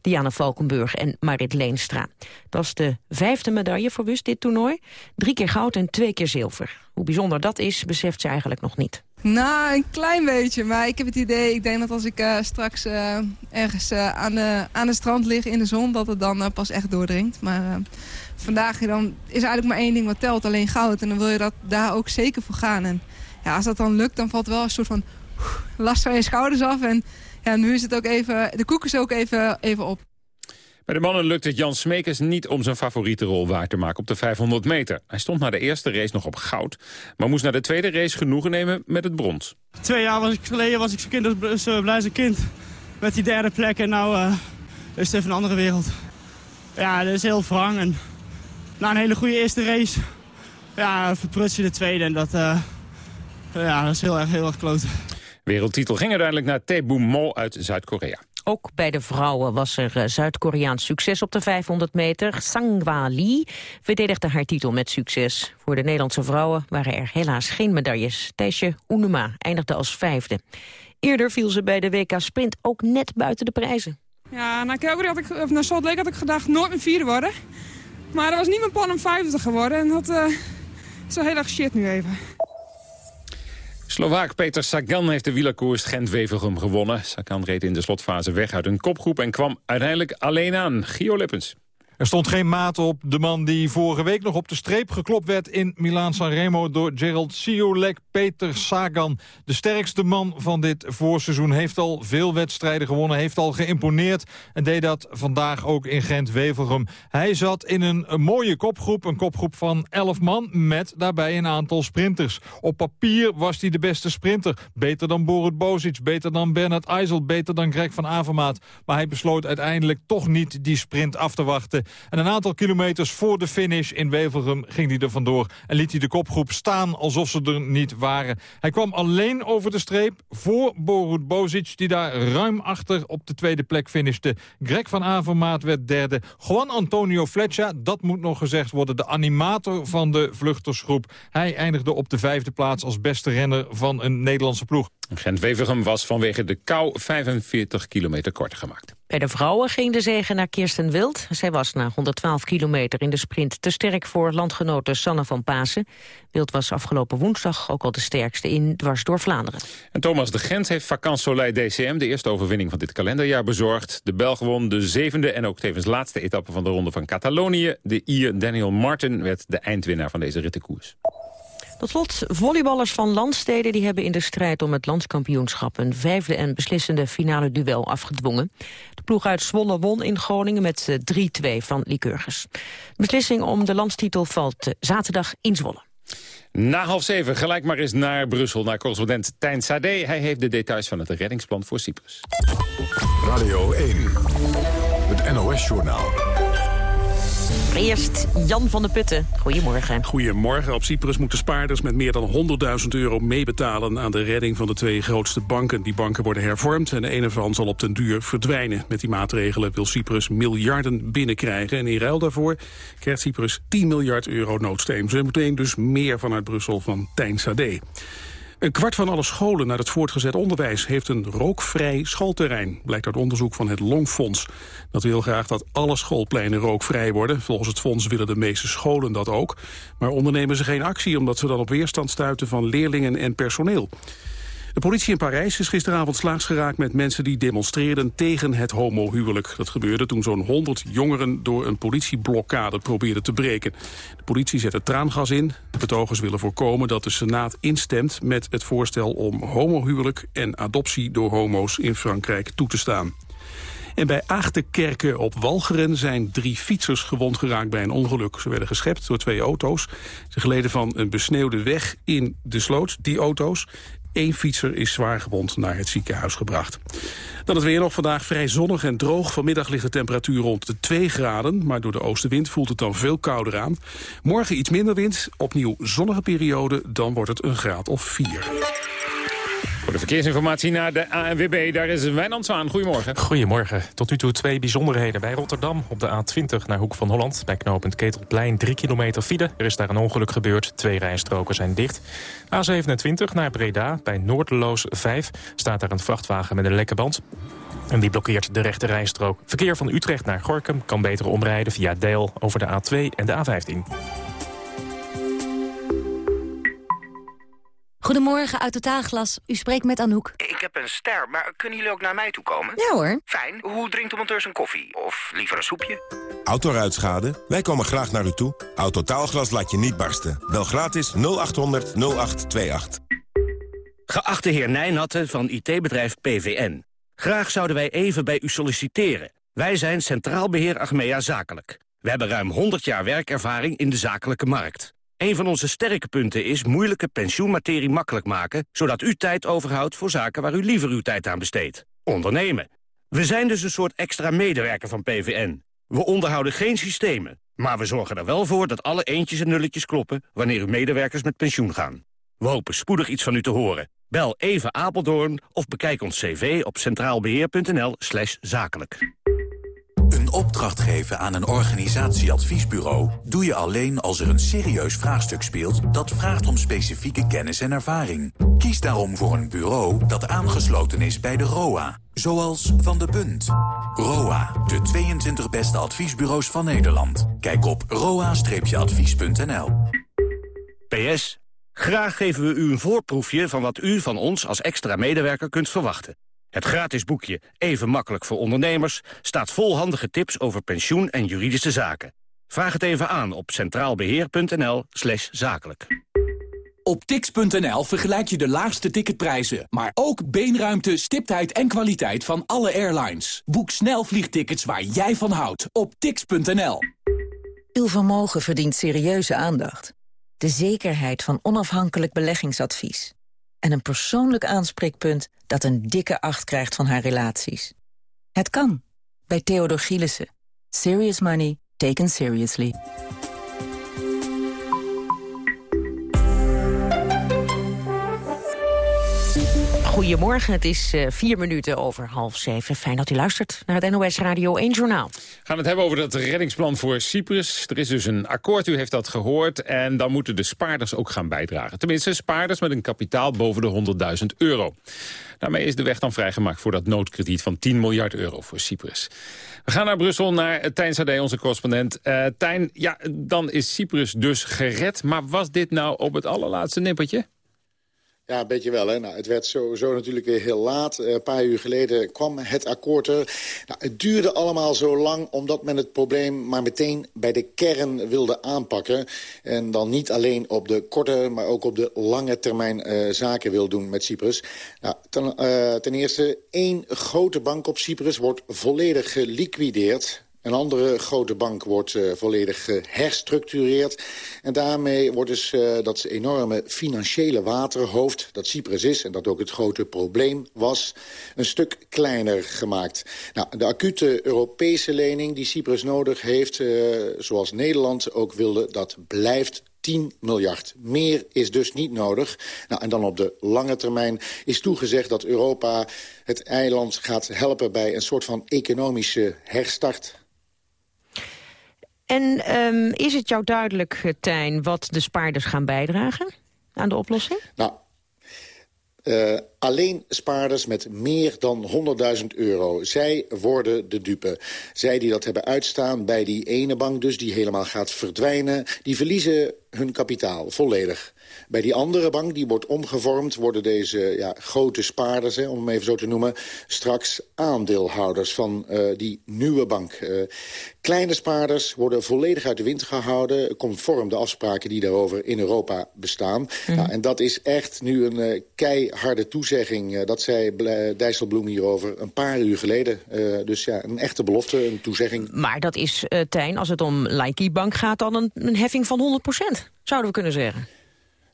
Diana Valkenburg en Marit Leenstra. Dat is de vijfde medaille voor Wust dit toernooi. Drie keer goud en twee keer zilver. Hoe bijzonder dat is, beseft ze eigenlijk nog niet. Nou, een klein beetje. Maar ik heb het idee, ik denk dat als ik uh, straks uh, ergens uh, aan, de, aan het strand lig in de zon... dat het dan pas echt doordringt. Maar vandaag dan is eigenlijk maar één ding wat telt, alleen goud. En dan wil je dat daar ook zeker voor gaan. En ja, als dat dan lukt, dan valt wel een soort van last van je schouders af. En ja, nu is het ook even, de koek is ook even, even op. Bij de mannen lukt het Jan Smekers niet om zijn favoriete rol waar te maken op de 500 meter. Hij stond na de eerste race nog op goud, maar moest na de tweede race genoegen nemen met het brons. Twee jaar was ik geleden was ik zo, kind, zo blij als een kind met die derde plek en nu uh, is het even een andere wereld. Ja, dat is heel wrang en na een hele goede eerste race ja, verpruts je de tweede en dat, uh, ja, dat is heel erg, heel erg kloten. Wereldtitel ging uiteindelijk naar Tae Mo uit Zuid-Korea. Ook bij de vrouwen was er uh, Zuid-Koreaans succes op de 500 meter. Sangwa Lee verdedigde haar titel met succes. Voor de Nederlandse vrouwen waren er helaas geen medailles. Thijsje Oenema eindigde als vijfde. Eerder viel ze bij de WK Sprint ook net buiten de prijzen. Ja, naar Calgary had ik, of naar Salt Lake had ik gedacht nooit een vierde worden. Maar dat was niet mijn plan om vijfde geworden. En dat uh, is wel heel erg shit nu even. Slovaak Peter Sagan heeft de wielerkoers Gent-Wevelgem gewonnen. Sagan reed in de slotfase weg uit een kopgroep en kwam uiteindelijk alleen aan. Gio Lippens. Er stond geen maat op de man die vorige week nog op de streep geklopt werd in Milaan-San Remo door Gerald Siolek. Peter Sagan, de sterkste man van dit voorseizoen, heeft al veel wedstrijden gewonnen, heeft al geïmponeerd en deed dat vandaag ook in Gent-Wevelgem. Hij zat in een, een, mooie kopgroep, een kopgroep van 11 man met daarbij een aantal sprinters. Op papier was hij de beste sprinter, beter dan Borut Bozic, beter dan Bernard IJssel, beter dan Greg van Avermaat. Maar hij besloot uiteindelijk toch niet die sprint af te wachten. En een aantal kilometers voor de finish in Wevelgem ging hij er vandoor... en liet hij de kopgroep staan alsof ze er niet waren. Hij kwam alleen over de streep voor Borut Bozic... die daar ruim achter op de tweede plek finishte. Greg van Avermaat werd derde. Juan Antonio Fletcher, dat moet nog gezegd worden... de animator van de vluchtersgroep. Hij eindigde op de vijfde plaats als beste renner van een Nederlandse ploeg. Gent-Wevelgem was vanwege de kou 45 kilometer korter gemaakt. Bij de vrouwen ging de zegen naar Kirsten Wild. Zij was na 112 kilometer in de sprint te sterk voor landgenote Sanne van Pasen. Wild was afgelopen woensdag ook al de sterkste in dwars door Vlaanderen. En Thomas de Gent heeft Vakant Soleil DCM de eerste overwinning van dit kalenderjaar bezorgd. De Belg won de zevende en ook tevens laatste etappe van de ronde van Catalonië. De Ier Daniel Martin werd de eindwinnaar van deze rittenkoers. Tot slot, volleyballers van landsteden die hebben in de strijd om het landskampioenschap een vijfde en beslissende finale duel afgedwongen. De ploeg uit Zwolle won in Groningen met 3-2 van Lycurgus. De beslissing om de landstitel valt zaterdag in Zwolle. Na half zeven gelijk maar eens naar Brussel, naar correspondent Tijn Sade. Hij heeft de details van het reddingsplan voor Cyprus. Radio 1, het NOS-journaal. Eerst Jan van der Putten. Goedemorgen. Goedemorgen. Op Cyprus moeten spaarders met meer dan 100.000 euro meebetalen... aan de redding van de twee grootste banken. Die banken worden hervormd en de ene van zal op den duur verdwijnen. Met die maatregelen wil Cyprus miljarden binnenkrijgen. En in ruil daarvoor krijgt Cyprus 10 miljard euro noodsteun. Zo meteen dus meer vanuit Brussel van Tijn Sade. Een kwart van alle scholen naar het voortgezet onderwijs heeft een rookvrij schoolterrein, blijkt uit onderzoek van het Longfonds. Dat wil graag dat alle schoolpleinen rookvrij worden. Volgens het fonds willen de meeste scholen dat ook. Maar ondernemen ze geen actie omdat ze dan op weerstand stuiten van leerlingen en personeel. De politie in Parijs is gisteravond slaags geraakt met mensen die demonstreerden tegen het homohuwelijk. Dat gebeurde toen zo'n 100 jongeren door een politieblokkade probeerden te breken. De politie zette traangas in. De betogers willen voorkomen dat de Senaat instemt met het voorstel om homohuwelijk en adoptie door homo's in Frankrijk toe te staan. En bij Aagtekerken op Walcheren zijn drie fietsers gewond geraakt bij een ongeluk. Ze werden geschept door twee auto's. Ze geleden van een besneeuwde weg in de sloot, die auto's. Eén fietser is zwaar gewond naar het ziekenhuis gebracht. Dan het weer nog vandaag vrij zonnig en droog. Vanmiddag ligt de temperatuur rond de 2 graden. Maar door de oostenwind voelt het dan veel kouder aan. Morgen iets minder wind, opnieuw zonnige periode. Dan wordt het een graad of 4. De verkeersinformatie naar de ANWB, daar is Wijnand Zwaan. Goedemorgen. Goedemorgen. Tot nu toe twee bijzonderheden. Bij Rotterdam op de A20 naar Hoek van Holland. Bij knooppunt Ketelplein 3 kilometer file. Er is daar een ongeluk gebeurd. Twee rijstroken zijn dicht. A27 naar Breda bij Noorderloos 5 staat daar een vrachtwagen met een lekke band. En die blokkeert de rechte rijstrook. Verkeer van Utrecht naar Gorkum kan beter omrijden via Deel over de A2 en de A15. Goedemorgen, uit Totaalglas. U spreekt met Anouk. Ik heb een ster, maar kunnen jullie ook naar mij toe komen? Ja hoor. Fijn. Hoe drinkt de monteur zijn koffie? Of liever een soepje? Autoruitschade? Wij komen graag naar u toe. Autotaalglas laat je niet barsten. Bel gratis 0800 0828. Geachte heer Nijnatten van IT-bedrijf PVN. Graag zouden wij even bij u solliciteren. Wij zijn Centraal Beheer Achmea Zakelijk. We hebben ruim 100 jaar werkervaring in de zakelijke markt. Een van onze sterke punten is moeilijke pensioenmaterie makkelijk maken... zodat u tijd overhoudt voor zaken waar u liever uw tijd aan besteedt. Ondernemen. We zijn dus een soort extra medewerker van PVN. We onderhouden geen systemen, maar we zorgen er wel voor... dat alle eentjes en nulletjes kloppen wanneer uw medewerkers met pensioen gaan. We hopen spoedig iets van u te horen. Bel even Apeldoorn of bekijk ons cv op centraalbeheer.nl zakelijk. Een opdracht geven aan een organisatieadviesbureau doe je alleen als er een serieus vraagstuk speelt dat vraagt om specifieke kennis en ervaring. Kies daarom voor een bureau dat aangesloten is bij de ROA, zoals Van de Punt. ROA, de 22 beste adviesbureaus van Nederland. Kijk op roa-advies.nl. PS, graag geven we u een voorproefje van wat u van ons als extra medewerker kunt verwachten. Het gratis boekje Even makkelijk voor ondernemers staat vol handige tips over pensioen en juridische zaken. Vraag het even aan op centraalbeheer.nl slash zakelijk. Op tix.nl vergelijk je de laagste ticketprijzen, maar ook beenruimte, stiptheid en kwaliteit van alle airlines. Boek snel vliegtickets waar jij van houdt op tix.nl. Uw vermogen verdient serieuze aandacht. De zekerheid van onafhankelijk beleggingsadvies en een persoonlijk aanspreekpunt dat een dikke acht krijgt van haar relaties. Het kan, bij Theodor Gielissen. Serious money taken seriously. Goedemorgen, het is uh, vier minuten over half zeven. Fijn dat u luistert naar het NOS Radio 1 Journaal. Gaan we het hebben over dat reddingsplan voor Cyprus. Er is dus een akkoord, u heeft dat gehoord. En dan moeten de spaarders ook gaan bijdragen. Tenminste, spaarders met een kapitaal boven de 100.000 euro. Daarmee is de weg dan vrijgemaakt voor dat noodkrediet van 10 miljard euro voor Cyprus. We gaan naar Brussel, naar Tijn Sade, onze correspondent. Uh, Tijn, ja, dan is Cyprus dus gered. Maar was dit nou op het allerlaatste nippertje? Ja, een beetje wel. Hè? Nou, het werd sowieso natuurlijk weer heel laat. Eh, een paar uur geleden kwam het akkoord er. Nou, het duurde allemaal zo lang omdat men het probleem maar meteen bij de kern wilde aanpakken. En dan niet alleen op de korte, maar ook op de lange termijn uh, zaken wil doen met Cyprus. Nou, ten, uh, ten eerste, één grote bank op Cyprus wordt volledig geliquideerd. Een andere grote bank wordt uh, volledig uh, herstructureerd. En daarmee wordt dus uh, dat enorme financiële waterhoofd... dat Cyprus is en dat ook het grote probleem was... een stuk kleiner gemaakt. Nou, de acute Europese lening die Cyprus nodig heeft... zoals Nederland ook wilde, dat blijft 10 miljard. Meer is dus niet nodig. Nou, en dan op de lange termijn is toegezegd dat Europa het eiland gaat helpen... bij een soort van economische herstart. En um, is het jou duidelijk, Tijn, wat de spaarders gaan bijdragen aan de oplossing? Nou, uh, alleen spaarders met meer dan 100.000 euro. Zij worden de dupe. Zij die dat hebben uitstaan bij die ene bank dus, die helemaal gaat verdwijnen... die verliezen hun kapitaal volledig. Bij die andere bank, die wordt omgevormd... worden deze ja, grote spaarders, hè, om hem even zo te noemen... straks aandeelhouders van uh, die nieuwe bank. Uh, kleine spaarders worden volledig uit de wind gehouden... conform de afspraken die daarover in Europa bestaan. Mm. Nou, en dat is echt nu een uh, keiharde toezegging. Dat zei Dijsselbloem hierover een paar uur geleden. dus ja, een echte belofte, een toezegging. Maar dat is, Tijn, als het om Laiki Bank gaat... dan een, een heffing van 100% zouden we kunnen zeggen.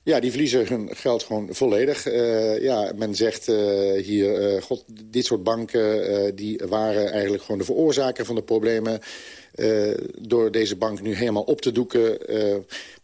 Ja, die verliezen hun geld gewoon volledig. Uh, ja, men zegt uh, hier, uh, god, dit soort banken die waren eigenlijk gewoon de veroorzaker van de problemen. door deze bank nu helemaal op te doeken,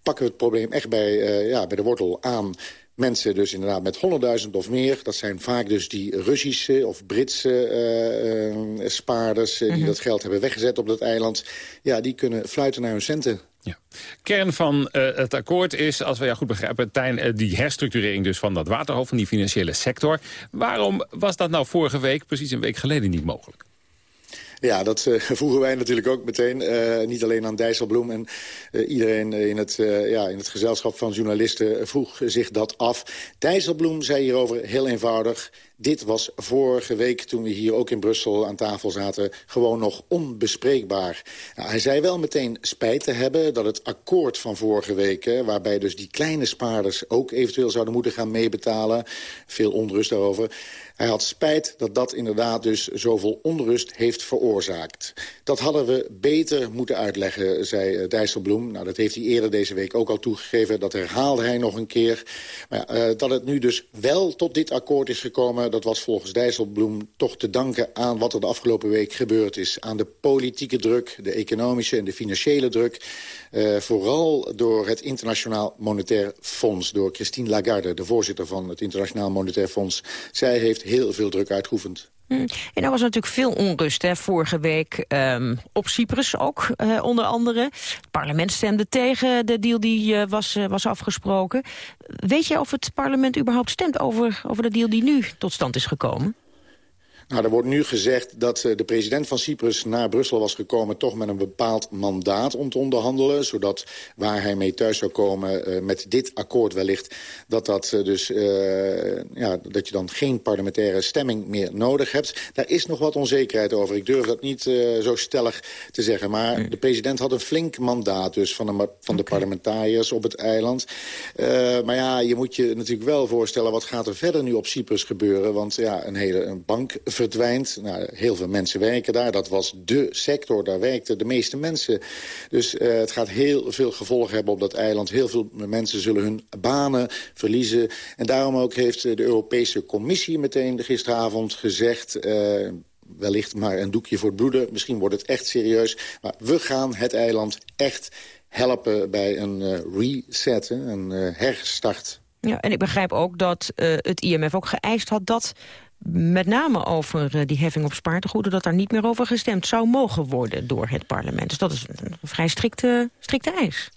pakken we het probleem echt bij, ja, bij de wortel aan. Mensen dus inderdaad met 100.000 of meer. Dat zijn vaak dus die Russische of Britse spaarders... die mhm. dat geld hebben weggezet op dat eiland. Ja, die kunnen fluiten naar hun centen. Ja. Kern van het akkoord is, als we ja goed begrijpen... Tijn, die herstructurering dus van dat waterhoofd, van die financiële sector. Waarom was dat nou vorige week, precies een week geleden, niet mogelijk? Ja, dat uh, vroegen wij natuurlijk ook meteen. Uh, niet alleen aan Dijsselbloem. En uh, iedereen in het, ja, in het gezelschap van journalisten vroeg zich dat af. Dijsselbloem zei hierover heel eenvoudig... Dit was vorige week, toen we hier ook in Brussel aan tafel zaten... gewoon nog onbespreekbaar. Nou, hij zei wel meteen spijt te hebben dat het akkoord van vorige week... Hè, waarbij dus die kleine spaarders ook eventueel zouden moeten gaan meebetalen... veel onrust daarover hij had spijt dat dat inderdaad dus zoveel onrust heeft veroorzaakt. Dat hadden we beter moeten uitleggen, zei eh, Dijsselbloem. Nou, dat heeft hij eerder deze week ook al toegegeven. Dat herhaalde hij nog een keer. Maar uh, dat het nu dus wel tot dit akkoord is gekomen... dat was volgens Dijsselbloem toch te danken aan wat er de afgelopen week gebeurd is. Aan de politieke druk, de economische en de financiële druk. Uh, vooral door het Internationaal Monetair Fonds. Door Christine Lagarde, de voorzitter van het Internationaal Monetair Fonds. Zij heeft heel veel druk uitgeoefend. Hmm. En er was natuurlijk veel onrust hè, vorige week um, op Cyprus ook, uh, onder andere. Het parlement stemde tegen de deal die uh, was, uh, was afgesproken. Weet je of het parlement überhaupt stemt over, over de deal die nu tot stand is gekomen? Nou, er wordt nu gezegd dat uh, de president van Cyprus naar Brussel was gekomen... toch met een bepaald mandaat om te onderhandelen. Zodat waar hij mee thuis zou komen uh, met dit akkoord wellicht... dat, dat, uh, dus, ja, dat je dan geen parlementaire stemming meer nodig hebt. Daar is nog wat onzekerheid over. Ik durf dat niet zo stellig te zeggen. Maar de president had een flink mandaat dus van de, van de parlementariërs op het eiland. maar ja, je moet je natuurlijk wel voorstellen... wat gaat er verder nu op Cyprus gebeuren? Want ja, een hele een bank verdwijnt. Nou, heel veel mensen werken daar. Dat was de sector, daar werkten de meeste mensen. Dus uh, het gaat heel veel gevolgen hebben op dat eiland. Heel veel mensen zullen hun banen verliezen. En daarom ook heeft de Europese Commissie meteen gisteravond gezegd... Uh, wellicht maar een doekje voor het bloeden. Misschien wordt het echt serieus. Maar we gaan het eiland echt helpen bij een uh, reset, een herstart. Ja, en ik begrijp ook dat het IMF ook geëist had dat met name over uh, die heffing op spaartegoeden... dat daar niet meer over gestemd zou mogen worden door het parlement. Dus dat is een vrij strikte, strikte eis.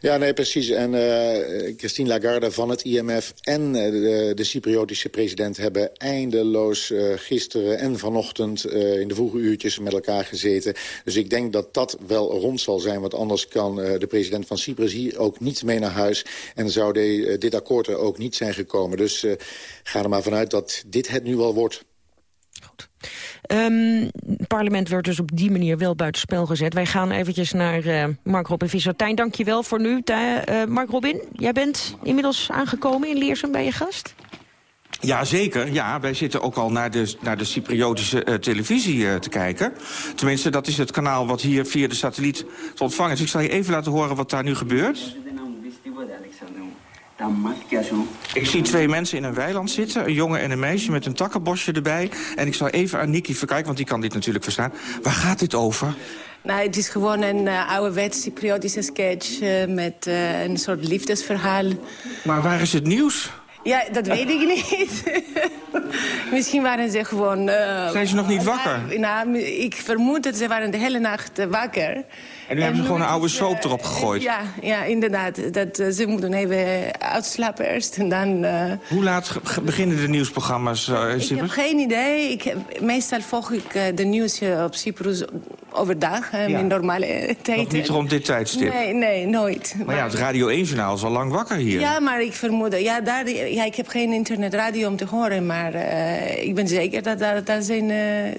Ja, nee, precies. En uh, Christine Lagarde van het IMF en uh, de, de Cypriotische president... hebben eindeloos uh, gisteren en vanochtend in de vroege uurtjes met elkaar gezeten. Dus ik denk dat dat wel rond zal zijn. Want anders kan de president van Cyprus hier ook niet mee naar huis. En zou dit akkoord er ook niet zijn gekomen. Dus ga er maar vanuit dat dit het nu wel wordt. Goed. Het parlement werd dus op die manier wel buitenspel gezet. Wij gaan eventjes naar uh, Mark Robin Visser. Tijn, dank je wel voor nu. Uh, Mark Robin, jij bent inmiddels aangekomen in Leersum bij je gast? Ja, zeker. Ja, wij zitten ook al naar de, naar de Cypriotische uh, televisie te kijken. Tenminste, dat is het kanaal wat hier via de satelliet te ontvangen is. Ik zal je even laten horen wat daar nu gebeurt. Ik zie twee mensen in een weiland zitten. Een jongen en een meisje met een takkenbosje erbij. En ik zal even aan Niki verkijken, want die kan dit natuurlijk verstaan. Waar gaat dit over? Nou, het is gewoon een uh, ouderwetse Cypriotische sketch... Uh, met uh, een soort liefdesverhaal. Maar waar is het nieuws? Ja, dat weet ik niet. Misschien waren ze gewoon... Uh, Zijn ze nog niet wakker? nou, ik vermoed dat ze waren de hele nacht wakker. En nu hebben ze gewoon een oude soap erop gegooid? Ja, ja inderdaad. Dat, ze moeten even uitslapen eerst en dan... Hoe laat beginnen de nieuwsprogramma's? Ik heb geen idee. Ik heb, meestal volg ik de nieuws op Cyprus overdag, ja. in normale tijd. Nog niet rond dit tijdstip? Nee, nee, nooit. Maar, maar ja, het Radio 1-journaal is al lang wakker hier. Ja, maar ik vermoed... Ja, daar, ja ik heb geen internetradio om te horen, maar ik ben zeker dat daar zijn,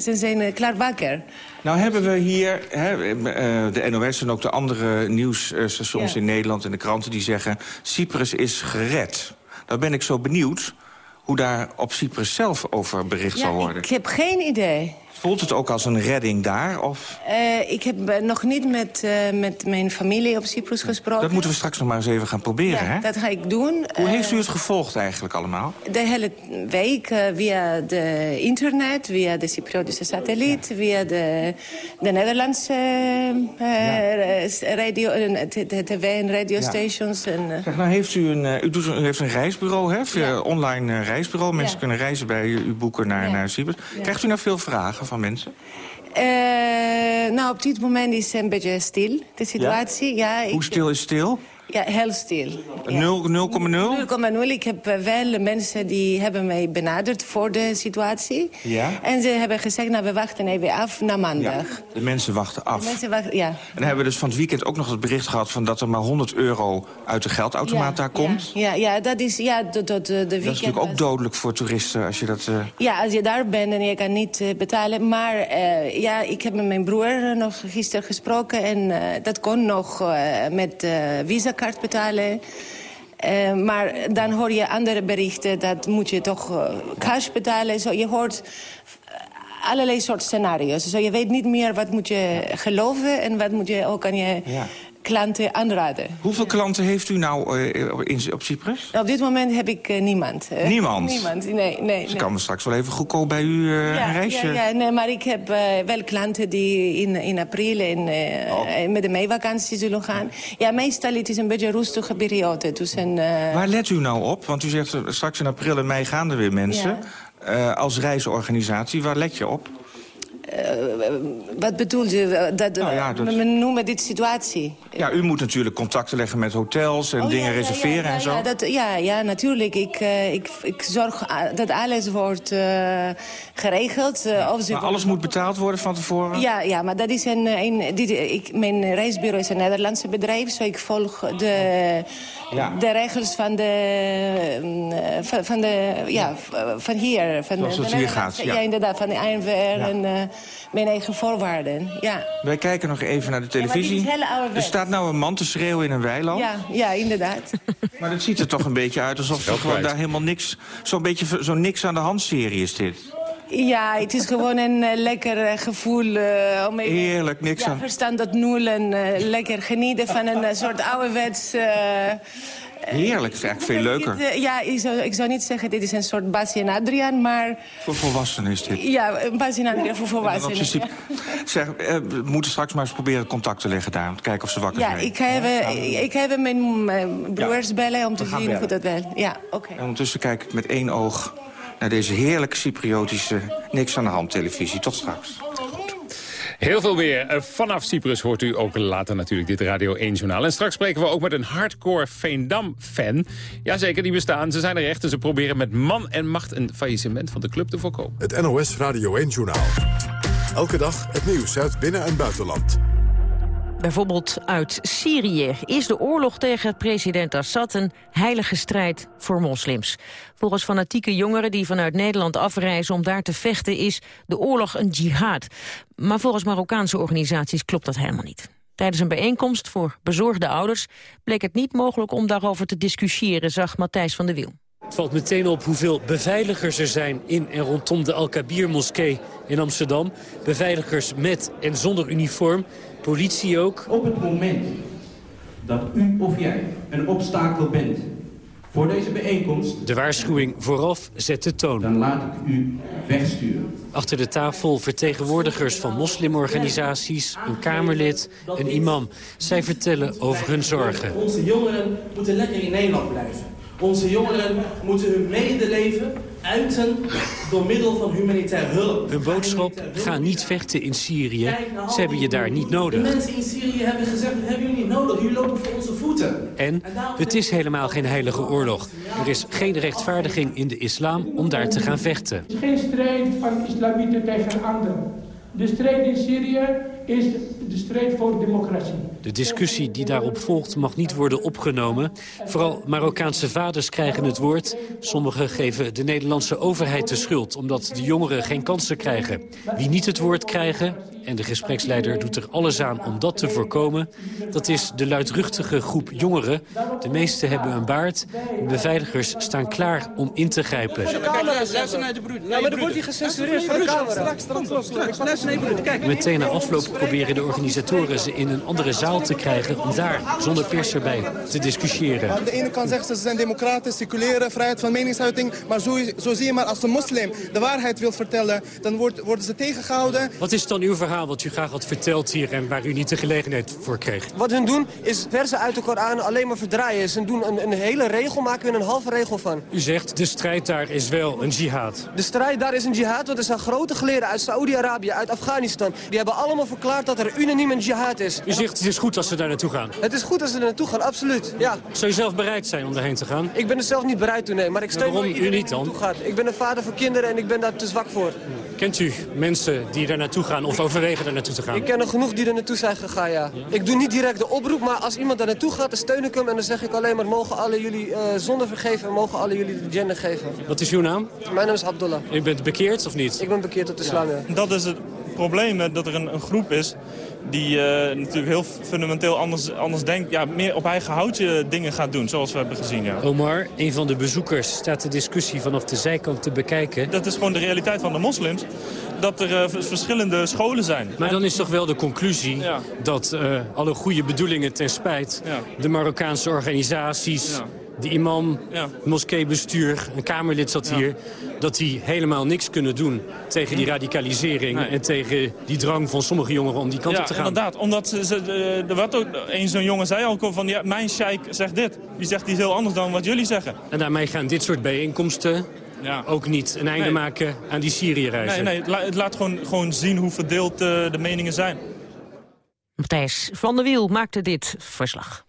ze zijn klaar wakker. Nou hebben we hier hè, de NOS en ook de andere nieuwsstations ja. in Nederland... en de kranten die zeggen, Cyprus is gered. Dan ben ik zo benieuwd hoe daar op Cyprus zelf over bericht ja, zal worden. ik heb geen idee. Voelt het ook als een redding daar? Of? Uh, ik heb nog niet met, uh, met mijn familie op Cyprus gesproken. Dat moeten we straks nog maar eens even gaan proberen, ja, hè? dat ga ik doen. Hoe uh, heeft u het gevolgd eigenlijk allemaal? De hele week via de internet, via de Cypriotische satelliet... Ja. via de, de Nederlandse ja. radio, tv en radiostations. Ja. En, zeg, nou heeft u, een, u, doet, u heeft een reisbureau, hè? Via online reisbureau. Mensen kunnen reizen bij u, u boeken naar, naar Cyprus. Krijgt u nou veel vragen van mensen? Uh, nou, op dit moment is het een beetje stil, de situatie. Ja? Ja, Hoe stil is stil? Ja, heel stil. 0,0? 0,0. Ik heb wel mensen die hebben mij benaderd voor de situatie. Ja? En ze hebben gezegd, nou, we wachten even af na maandag. Ja, de mensen wachten af. De mensen wachten, ja. En dan hebben we dus van het weekend ook nog het bericht gehad... Van dat er maar 100 euro uit de geldautomaat daar komt. Ja, ja, dat is ja, de, de, de weekend... Dat is natuurlijk ook dodelijk voor toeristen als je dat... Uh... Ja, als je daar bent en je kan niet uh, betalen. Maar uh, ja, ik heb met mijn broer nog gisteren gesproken... en dat kon nog met visakaart betalen... Uh, maar dan hoor je andere berichten, dat moet je toch uh, cash betalen. Zo, je hoort allerlei soort scenario's. Zo, je weet niet meer wat moet je geloven en wat moet je ook aan je ja. Klanten aanraden. Hoeveel klanten heeft u nou uh, in, op Cyprus? Op dit moment heb ik uh, niemand. Niemand? Niemand, nee. nee dus ik kan me straks wel even goedkoop bij u ja, een reisje... Ja, ja nee, maar ik heb wel klanten die in, in april in, oh. met de meivakantie zullen gaan. Ja, meestal het is een beetje een rustige periode. Dus een, Waar let u nou op? Want u zegt straks in april en mei gaan er weer mensen... Als reisorganisatie, waar let je op? Uh, wat bedoelt u? Dat, nou ja, dat... We noemen dit situatie. Ja, u moet natuurlijk contacten leggen met hotels en oh, dingen ja, reserveren ja, en zo. Ja, dat, ja, ja natuurlijk. Ik, uh, ik, ik zorg dat alles wordt uh, geregeld. of maar alles moet betaald worden van tevoren? Ja, ja maar dat is een... een dit, ik, mijn reisbureau is een Nederlandse bedrijf, zo ik volg de, de regels van de... Van, van de ja, van hier. Van Zoals de, het hier gaat, ja. inderdaad, van de ANVR en mijn eigen voorwaarden, ja. Wij kijken nog even naar de televisie. Ja, er staat nou een man te schreeuwen in een weiland. Ja, ja inderdaad. maar het ziet er toch een beetje uit alsof er gewoon daar helemaal niks... Zo'n beetje zo'n niks aan de hand serie is dit. Ja, het is gewoon een uh, lekker uh, gevoel. Uh, om even, Heerlijk, niks ja, aan. Verstand dat nul en lekker genieten van een soort ouderwets... Heerlijk, is eigenlijk veel leuker. Het, ja, ik zou, ik zou niet zeggen dit is een soort Basje en Adriaan, maar... Voor volwassenen is dit? Ja, Basje en Adriaan voor volwassenen. Ja, zeg, we moeten straks maar eens proberen contact te leggen daar... om te kijken of ze wakker ja, zijn. Ik ga even, ik ga even mijn, broers ja. bellen om te zien hoe dat wel... Ja, oké. Okay. En ondertussen kijk ik met één oog naar deze heerlijke Cypriotische niks aan de hand televisie. Tot straks. Heel veel meer. Vanaf Cyprus hoort u ook later natuurlijk dit Radio 1-journaal. En straks spreken we ook met een hardcore Veendam-fan. Jazeker, die bestaan. Ze zijn er echt en ze proberen met man en macht... een faillissement van de club te voorkomen. Het NOS Radio 1-journaal. Elke dag het nieuws uit binnen- en buitenland. Bijvoorbeeld uit Syrië is de oorlog tegen president Assad een heilige strijd voor moslims. Volgens fanatieke jongeren die vanuit Nederland afreizen om daar te vechten is de oorlog een jihad. Maar volgens Marokkaanse organisaties klopt dat helemaal niet. Tijdens een bijeenkomst voor bezorgde ouders bleek het niet mogelijk om daarover te discussiëren, zag Matthijs van der Wiel. Het valt meteen op hoeveel beveiligers er zijn in en rondom de Al-Kabir-moskee in Amsterdam. Beveiligers met en zonder uniform, politie ook. Op het moment dat u of jij een obstakel bent voor deze bijeenkomst... De waarschuwing vooraf zet de toon. Dan laat ik u wegsturen. Achter de tafel vertegenwoordigers van moslimorganisaties, een Kamerlid, een imam. Zij vertellen over hun zorgen. Onze jongeren moeten lekker in Nederland blijven. Onze jongeren moeten hun medeleven uiten door middel van humanitair hulp. Hun boodschap, ga niet vechten in Syrië. Ze hebben je daar niet De nodig. mensen in Syrië hebben gezegd, we hebben jullie niet nodig. Jullie lopen voor onze voeten. En het is helemaal geen heilige oorlog. Er is geen rechtvaardiging in de islam om daar te gaan vechten. Het is geen strijd van islamieten tegen anderen. De strijd in Syrië is de strijd voor democratie. De discussie die daarop volgt mag niet worden opgenomen. Vooral Marokkaanse vaders krijgen het woord. Sommigen geven de Nederlandse overheid de schuld... omdat de jongeren geen kansen krijgen. Wie niet het woord krijgen, en de gespreksleider doet er alles aan om dat te voorkomen... dat is de luidruchtige groep jongeren. De meesten hebben een baard. De beveiligers staan klaar om in te grijpen. Luister naar de broeder. Ja, maar dan wordt hij gecensureerd van de camera. Straks, straks, straks. Luister naar je broeder. Kijk. Meteen na afloop proberen de organisatoren ze in een andere zaal te krijgen... om daar, zonder pers erbij, te discussiëren. Aan de ene kant zeggen ze ze zijn democraten, seculeren, vrijheid van meningsuiting. Maar zo, zo zie je maar als een moslim de waarheid wil vertellen, dan wordt, worden ze tegengehouden. Wat is dan uw verhaal wat u graag had verteld hier... en waar u niet de gelegenheid voor kreeg? Wat hun doen is versen uit de Koran alleen maar verdraaien. Ze doen een, een hele regel, maken we een halve regel van. U zegt, de strijd daar is wel een jihad. De strijd daar is een jihad, want er zijn grote geleerden uit Saoedi-Arabië, uit Afghanistan. Die hebben allemaal verklaard dat er unaniem een jihad is. U zegt, het is goed als ze daar naartoe gaan. Het is goed als ze er naartoe gaan, absoluut. Ja. Zou u zelf bereid zijn om daarheen te gaan? Ik ben er zelf niet bereid toe, nee. Maar ik steun waarom wel u niet dan? naartoe gaat. Ik ben een vader voor kinderen en ik ben daar te zwak voor. Kent u mensen die daar naartoe gaan of overwegen daar naartoe te gaan? Ik ken er genoeg die er naartoe zijn gegaan, ja. Ik doe niet direct de oproep, maar als iemand daar naartoe gaat, dan steun ik hem. En dan zeg ik alleen maar, mogen alle jullie eh zonde vergeven en mogen alle jullie de Jannah geven. Wat is uw naam? Mijn naam is Abdullah. U bent bekeerd of niet? Ik ben bekeerd tot de islam, ja. Dat is het probleem, dat er een, een groep is die eh, natuurlijk heel fundamenteel anders, anders denkt. Ja, meer op eigen houtje dingen gaat doen, zoals we hebben gezien. Ja. Omar, een van de bezoekers, staat de discussie vanaf de zijkant te bekijken. Dat is gewoon de realiteit van de moslims. Dat er eh, verschillende scholen zijn. Maar dan is toch wel de conclusie Ja. dat eh, alle goede bedoelingen ten spijt... Ja. de Marokkaanse organisaties. De imam, Ja. moskeebestuur, een Kamerlid zat Ja. hier... dat die helemaal niks kunnen doen tegen die radicalisering... Nee. en tegen die drang van sommige jongeren om die kant ja, op te gaan. inderdaad. Omdat ze, ze, er werd ook een zo'n jongen zei al van... Ja, mijn sheik zegt dit. Die zegt iets heel anders dan wat jullie zeggen. En daarmee gaan dit soort bijeenkomsten Ja. ook niet een einde Nee. maken aan die Syrië-reizen. Nee, nee, het, la- het laat gewoon, gewoon zien hoe verdeeld eh, de meningen zijn. Matthijs van der Wiel maakte dit verslag.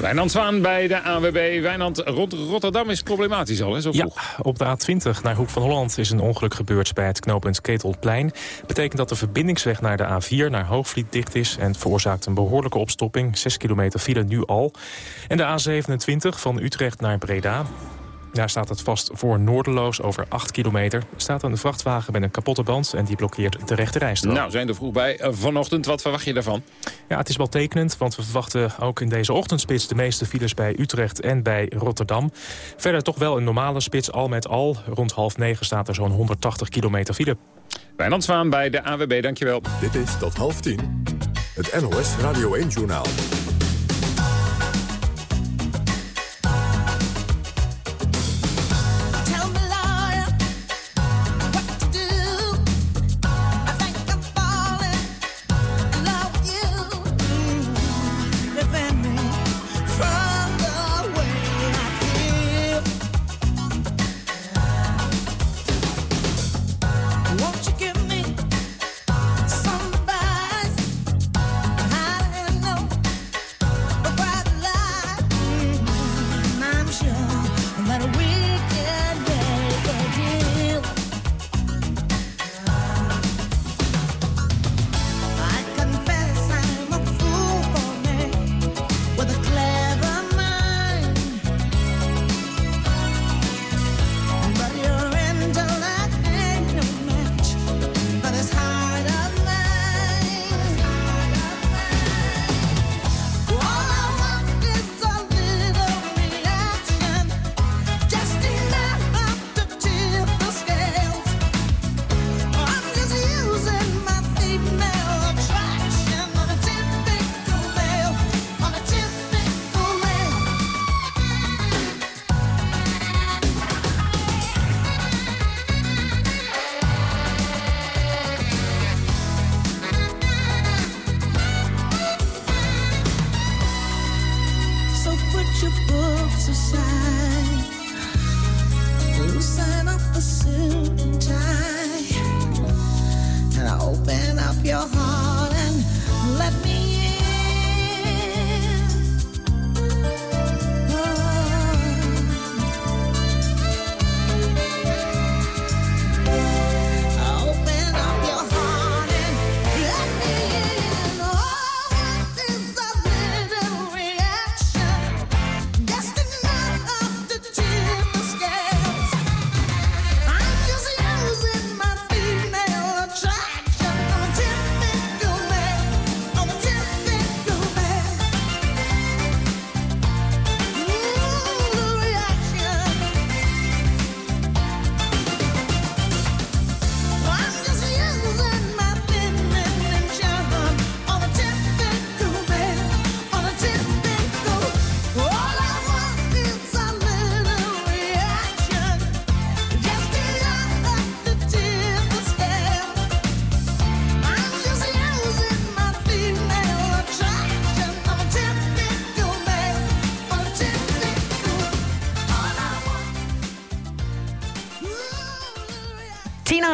Wijnand Zwaan bij de AWB. Wijnand, rond Rotterdam is problematisch al, hè, zo Ja, vroeg. op de A20 naar Hoek van Holland is een ongeluk gebeurd bij het knooppunt Ketelplein. Betekent dat de verbindingsweg naar de A4 naar Hoogvliet dicht is... en veroorzaakt een behoorlijke opstopping. 6 kilometer file nu al. En de A27 van Utrecht naar Breda. Daar staat het vast voor Noorderloos over 8 kilometer. Er staat een vrachtwagen met een kapotte band en die blokkeert de rechte rijstrook. Nou, zijn er vroeg bij. Eh, vanochtend, wat verwacht je daarvan? Ja, het is wel tekenend, want we verwachten ook in deze ochtendspits... de meeste files bij Utrecht en bij Rotterdam. Verder toch wel een normale spits, al met al. Rond half negen staat er zo'n 180 kilometer file. Wijnand Zwaan bij de AWB, dankjewel. Dit is tot half tien. Het NOS Radio 1-journaal.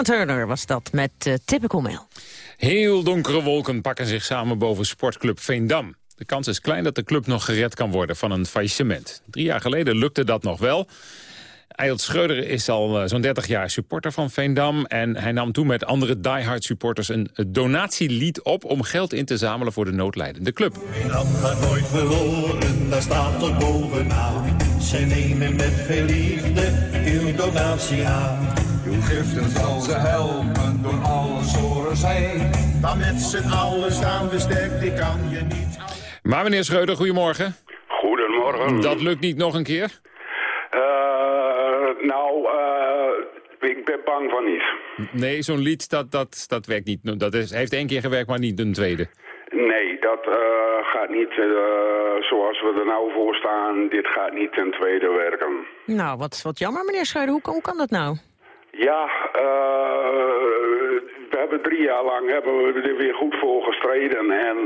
Turner was dat met uh, Typical Mail. Heel donkere wolken pakken zich samen boven sportclub Veendam. De kans is klein dat de club nog gered kan worden van een faillissement. Drie jaar geleden lukte dat nog wel. Eilt Schreuder is al uh, zo'n 30 jaar supporter van Veendam... en hij nam toen met andere diehard supporters een donatielied op... om geld in te zamelen voor de noodlijdende club. Veendam gaat nooit verloren, daar staat tot bovenaan. Ze nemen met veel liefde uw donatie aan. Uw giften zal ze helpen door alle zorgen heen. Dan met z'n allen staan we sterk, ik kan je niet... Maar meneer Schreuder, goedemorgen. Goedemorgen. Dat lukt niet nog een keer? Uh, nou, uh, ik ben bang van niet. Nee, zo'n lied, dat, dat, dat werkt niet. Dat is, heeft één keer gewerkt, maar niet een tweede. Nee, dat uh, gaat niet zoals we er nou voor staan. Dit gaat niet ten tweede werken. Nou, wat, wat jammer, meneer Schreuder. Hoe, hoe kan dat nou? Ja, we hebben drie jaar lang hebben we er weer goed voor gestreden. En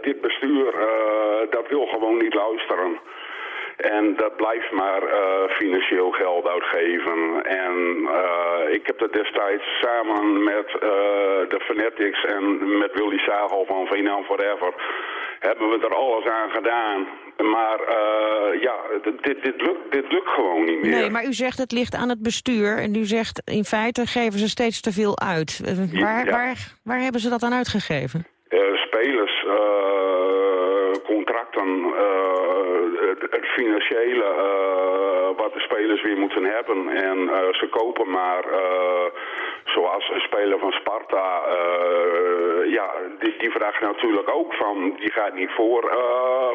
dit bestuur, dat wil gewoon niet luisteren. En dat blijft maar financieel geld uitgeven. En ik heb dat destijds samen met uh, de Fanatics en met Willy Sagel van Venan Forever... hebben we er alles aan gedaan. Maar ja, dit, dit, lukt, dit lukt gewoon niet meer. Nee, maar u zegt het ligt aan het bestuur. En u zegt in feite geven ze steeds te veel uit. waar, Ja. waar, waar hebben ze dat aan uitgegeven? spelers, contracten, het, financiële uh, wat de spelers weer moeten hebben. En uh, ze kopen maar, uh, zoals een speler van Sparta, ja, die, die vraagt natuurlijk ook van, die gaat niet voor,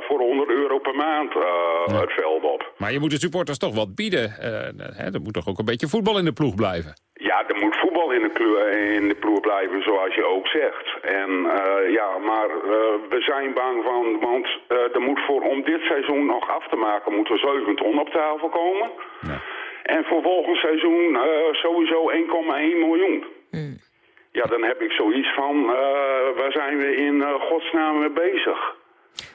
voor 100 euro per maand het veld op. Maar je moet de supporters toch wat bieden. hè, er moet toch ook een beetje voetbal in de ploeg blijven? Ja, er moet voetbal in de, ploeg, in de ploeg blijven, zoals je ook zegt. En uh, ja, maar uh, we zijn bang van, want uh, er moet voor om dit seizoen nog af te maken, moet er 7 ton op tafel komen. Ja. En voor volgend seizoen sowieso 1,1 miljoen. Mm. Ja, dan heb ik zoiets van, waar zijn we in godsnaam mee bezig?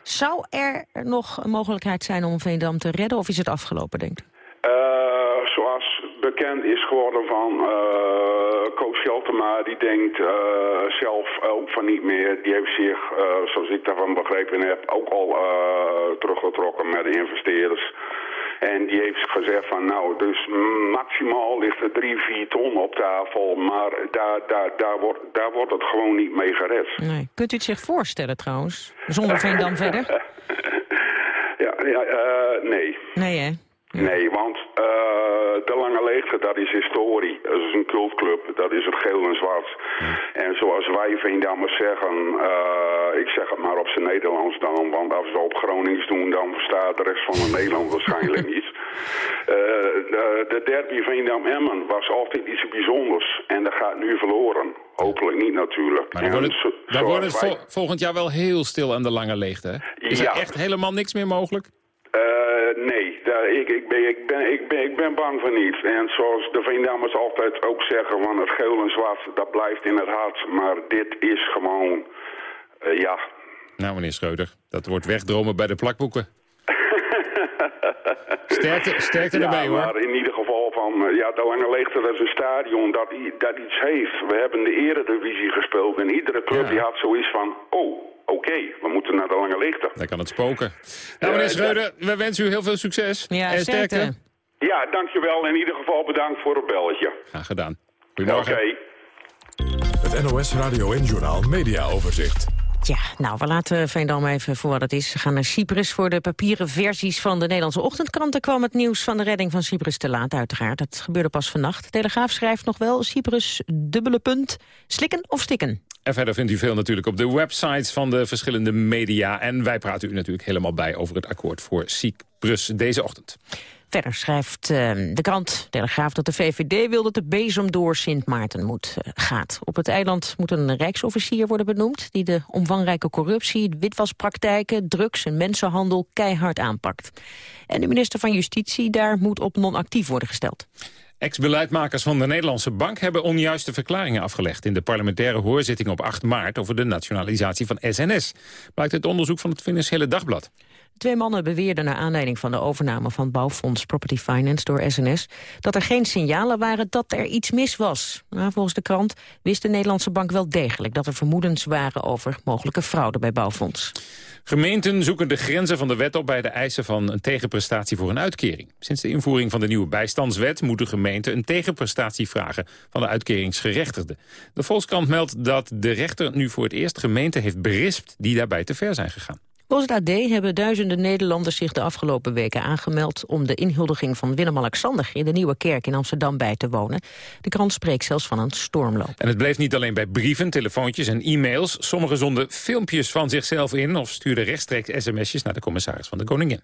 Zou er nog een mogelijkheid zijn om Veendam te redden, of is het afgelopen, denkt u? zoals bekend is geworden van uh, Koos Scheltema, die denkt uh, zelf ook van niet meer. Die heeft zich, uh, zoals ik daarvan begrepen heb, ook al teruggetrokken met de investeerders. En die heeft gezegd van nou, dus maximaal ligt er drie, vier ton op tafel. Maar daar, daar, daar, wordt, daar wordt het gewoon niet mee gered. Nee. Kunt u het zich voorstellen trouwens? Zonder Veendam verder? Ja, ja nee. Nee hè? Nee, want uh, de Lange Leegte, dat is historie. Dat is een cultclub, dat is het geel en zwart. En zoals wij Veendammers zeggen, uh, ik zeg het maar op zijn Nederlands dan, want als we op Gronings doen, dan verstaat de rest van het Nederland waarschijnlijk niet. Uh, de, de derby Veendam-Emmen was altijd iets bijzonders en dat gaat nu verloren. Hopelijk niet natuurlijk. Maar dan wordt het, zo, dan wordt het volgend jaar wel heel stil aan de Lange Leegte, hè? Is ja. er echt helemaal niks meer mogelijk? Daar, ik, ik, ben, ik, ben, ik, ben, ik ben bang voor niet. En zoals de Veendammers altijd ook zeggen, van het geel en zwart, dat blijft in het hart. Maar dit is gewoon, uh, ja. Nou, meneer Schreuder, dat wordt wegdromen bij de plakboeken. sterkte sterkte ja, erbij, hoor. maar in ieder geval van, uh, ja, de Lange Leegte, dat is een stadion dat, dat iets heeft. We hebben de eredivisie gespeeld en iedere club Ja. die had zoiets van, oh, oké, we moeten naar de Lange Leegte. Daar kan het spoken. Nou, meneer Schreuder, we wensen u heel veel succes. Ja, en sterkte. sterkte. Ja, dankjewel. In ieder geval bedankt voor het belletje. Graag gedaan. Oké. Goedemorgen. Het NOS Radio en Journal Media Overzicht. Ja, nou, we laten Veendam even voor wat het is. We gaan naar Cyprus voor de papieren versies van de Nederlandse ochtendkranten... kwam het nieuws van de redding van Cyprus te laat, uiteraard. Dat gebeurde pas vannacht. De Telegraaf schrijft nog wel Cyprus, dubbele punt, slikken of stikken. En verder vindt u veel natuurlijk op de websites van de verschillende media. En wij praten u natuurlijk helemaal bij over het akkoord voor Cyprus deze ochtend. Verder schrijft uh, de krant Telegraaf dat de VVD wil dat de bezem door Sint Maarten moet, uh, gaat. Op het eiland moet een rijksofficier worden benoemd... die de omvangrijke corruptie, witwaspraktijken, drugs en mensenhandel keihard aanpakt. En de minister van Justitie daar moet op non-actief worden gesteld. Ex-beleidmakers van de Nederlandse Bank hebben onjuiste verklaringen afgelegd... in de parlementaire hoorzitting op 8 maart over de nationalisatie van SNS. Blijkt uit onderzoek van het Financiële Dagblad. Twee mannen beweerden naar aanleiding van de overname van bouwfonds Property Finance door SNS... dat er geen signalen waren dat er iets mis was. Nou, volgens de krant wist de Nederlandse bank wel degelijk... dat er vermoedens waren over mogelijke fraude bij bouwfonds. Gemeenten zoeken de grenzen van de wet op bij de eisen van een tegenprestatie voor een uitkering. Sinds de invoering van de nieuwe bijstandswet moet de gemeente een tegenprestatie vragen van de uitkeringsgerechtigde. De Volkskrant meldt dat de rechter nu voor het eerst gemeenten heeft berispt die daarbij te ver zijn gegaan. Volgens het AD hebben duizenden Nederlanders zich de afgelopen weken aangemeld... om de inhuldiging van Willem-Alexander in de Nieuwe Kerk in Amsterdam bij te wonen. De krant spreekt zelfs van een stormloop. En het bleef niet alleen bij brieven, telefoontjes en e-mails. Sommigen zonden filmpjes van zichzelf in... of stuurden rechtstreeks sms'jes naar de commissaris van de Koningin.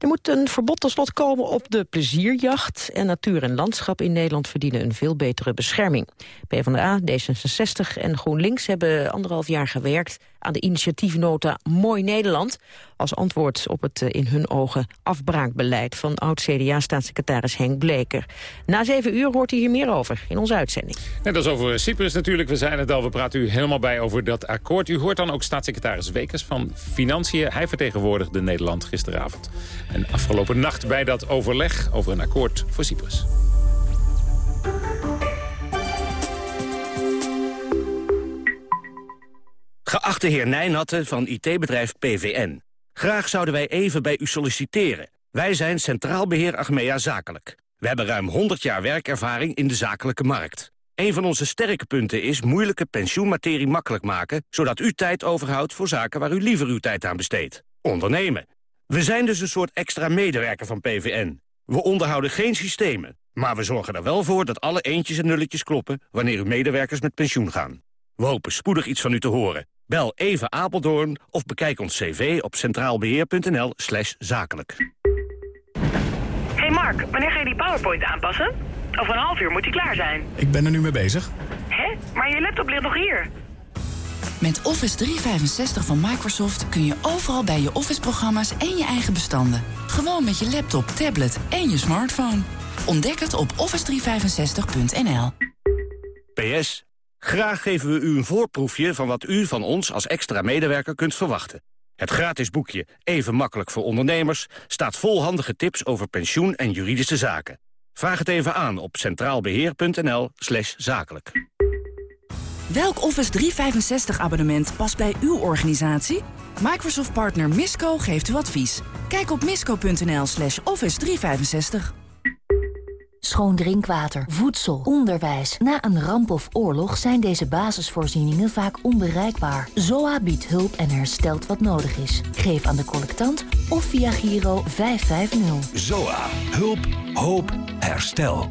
Er moet een verbod tot slot komen op de plezierjacht. En natuur en landschap in Nederland verdienen een veel betere bescherming. PvdA, D66 en GroenLinks hebben anderhalf jaar gewerkt... aan de initiatiefnota Mooi Nederland... als antwoord op het eh, in hun ogen afbraakbeleid... van oud-CDA-staatssecretaris Henk Bleker. Na zeven uur hoort u hier meer over in onze uitzending. En dat over Cyprus natuurlijk. We zijn het al, we praten u helemaal bij over dat akkoord. U hoort dan ook staatssecretaris Wekers van Financiën. Hij vertegenwoordigde Nederland gisteravond. En afgelopen nacht bij dat overleg over een akkoord voor Cyprus. Geachte heer Nijnatten van IT-bedrijf PVN. Graag zouden wij even bij u solliciteren. Wij zijn Centraal Beheer Achmea Zakelijk. We hebben ruim 100 jaar werkervaring in de zakelijke markt. Een van onze sterke punten is moeilijke pensioenmaterie makkelijk maken... zodat u tijd overhoudt voor zaken waar u liever uw tijd aan besteedt. Ondernemen. We zijn dus een soort extra medewerker van PVN. We onderhouden geen systemen, maar we zorgen er wel voor dat alle eentjes en nulletjes kloppen wanneer uw medewerkers met pensioen gaan. We hopen spoedig iets van u te horen. Bel even Apeldoorn of bekijk ons cv op centraalbeheer.nl slash zakelijk. hey Mark, wanneer ga je die PowerPoint aanpassen? Over een half uur moet die klaar zijn. Ik ben er nu mee bezig. Hè? Maar je laptop ligt nog hier. Met Office 365 van Microsoft kun je overal bij je Office-programma's en je eigen bestanden. Gewoon met je laptop, tablet en je smartphone. Ontdek het op office365.nl. PS. Graag geven we u een voorproefje van wat u van ons als extra medewerker kunt verwachten. Het gratis boekje Even makkelijk voor ondernemers staat vol handige tips over pensioen en juridische zaken. Vraag het even aan op centraalbeheer.nl slash zakelijk. Welk Office 365 abonnement past bij uw organisatie? Microsoft partner Misco geeft u advies. Kijk op misco.nl slash office 365. Schoon drinkwater, voedsel, onderwijs. Na een ramp of oorlog zijn deze basisvoorzieningen vaak onbereikbaar. ZOA biedt hulp en herstelt wat nodig is. Geef aan de collectant of via Giro 550. ZOA. Hulp, hoop, herstel.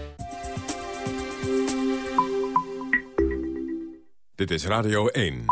Dit is Radio 1.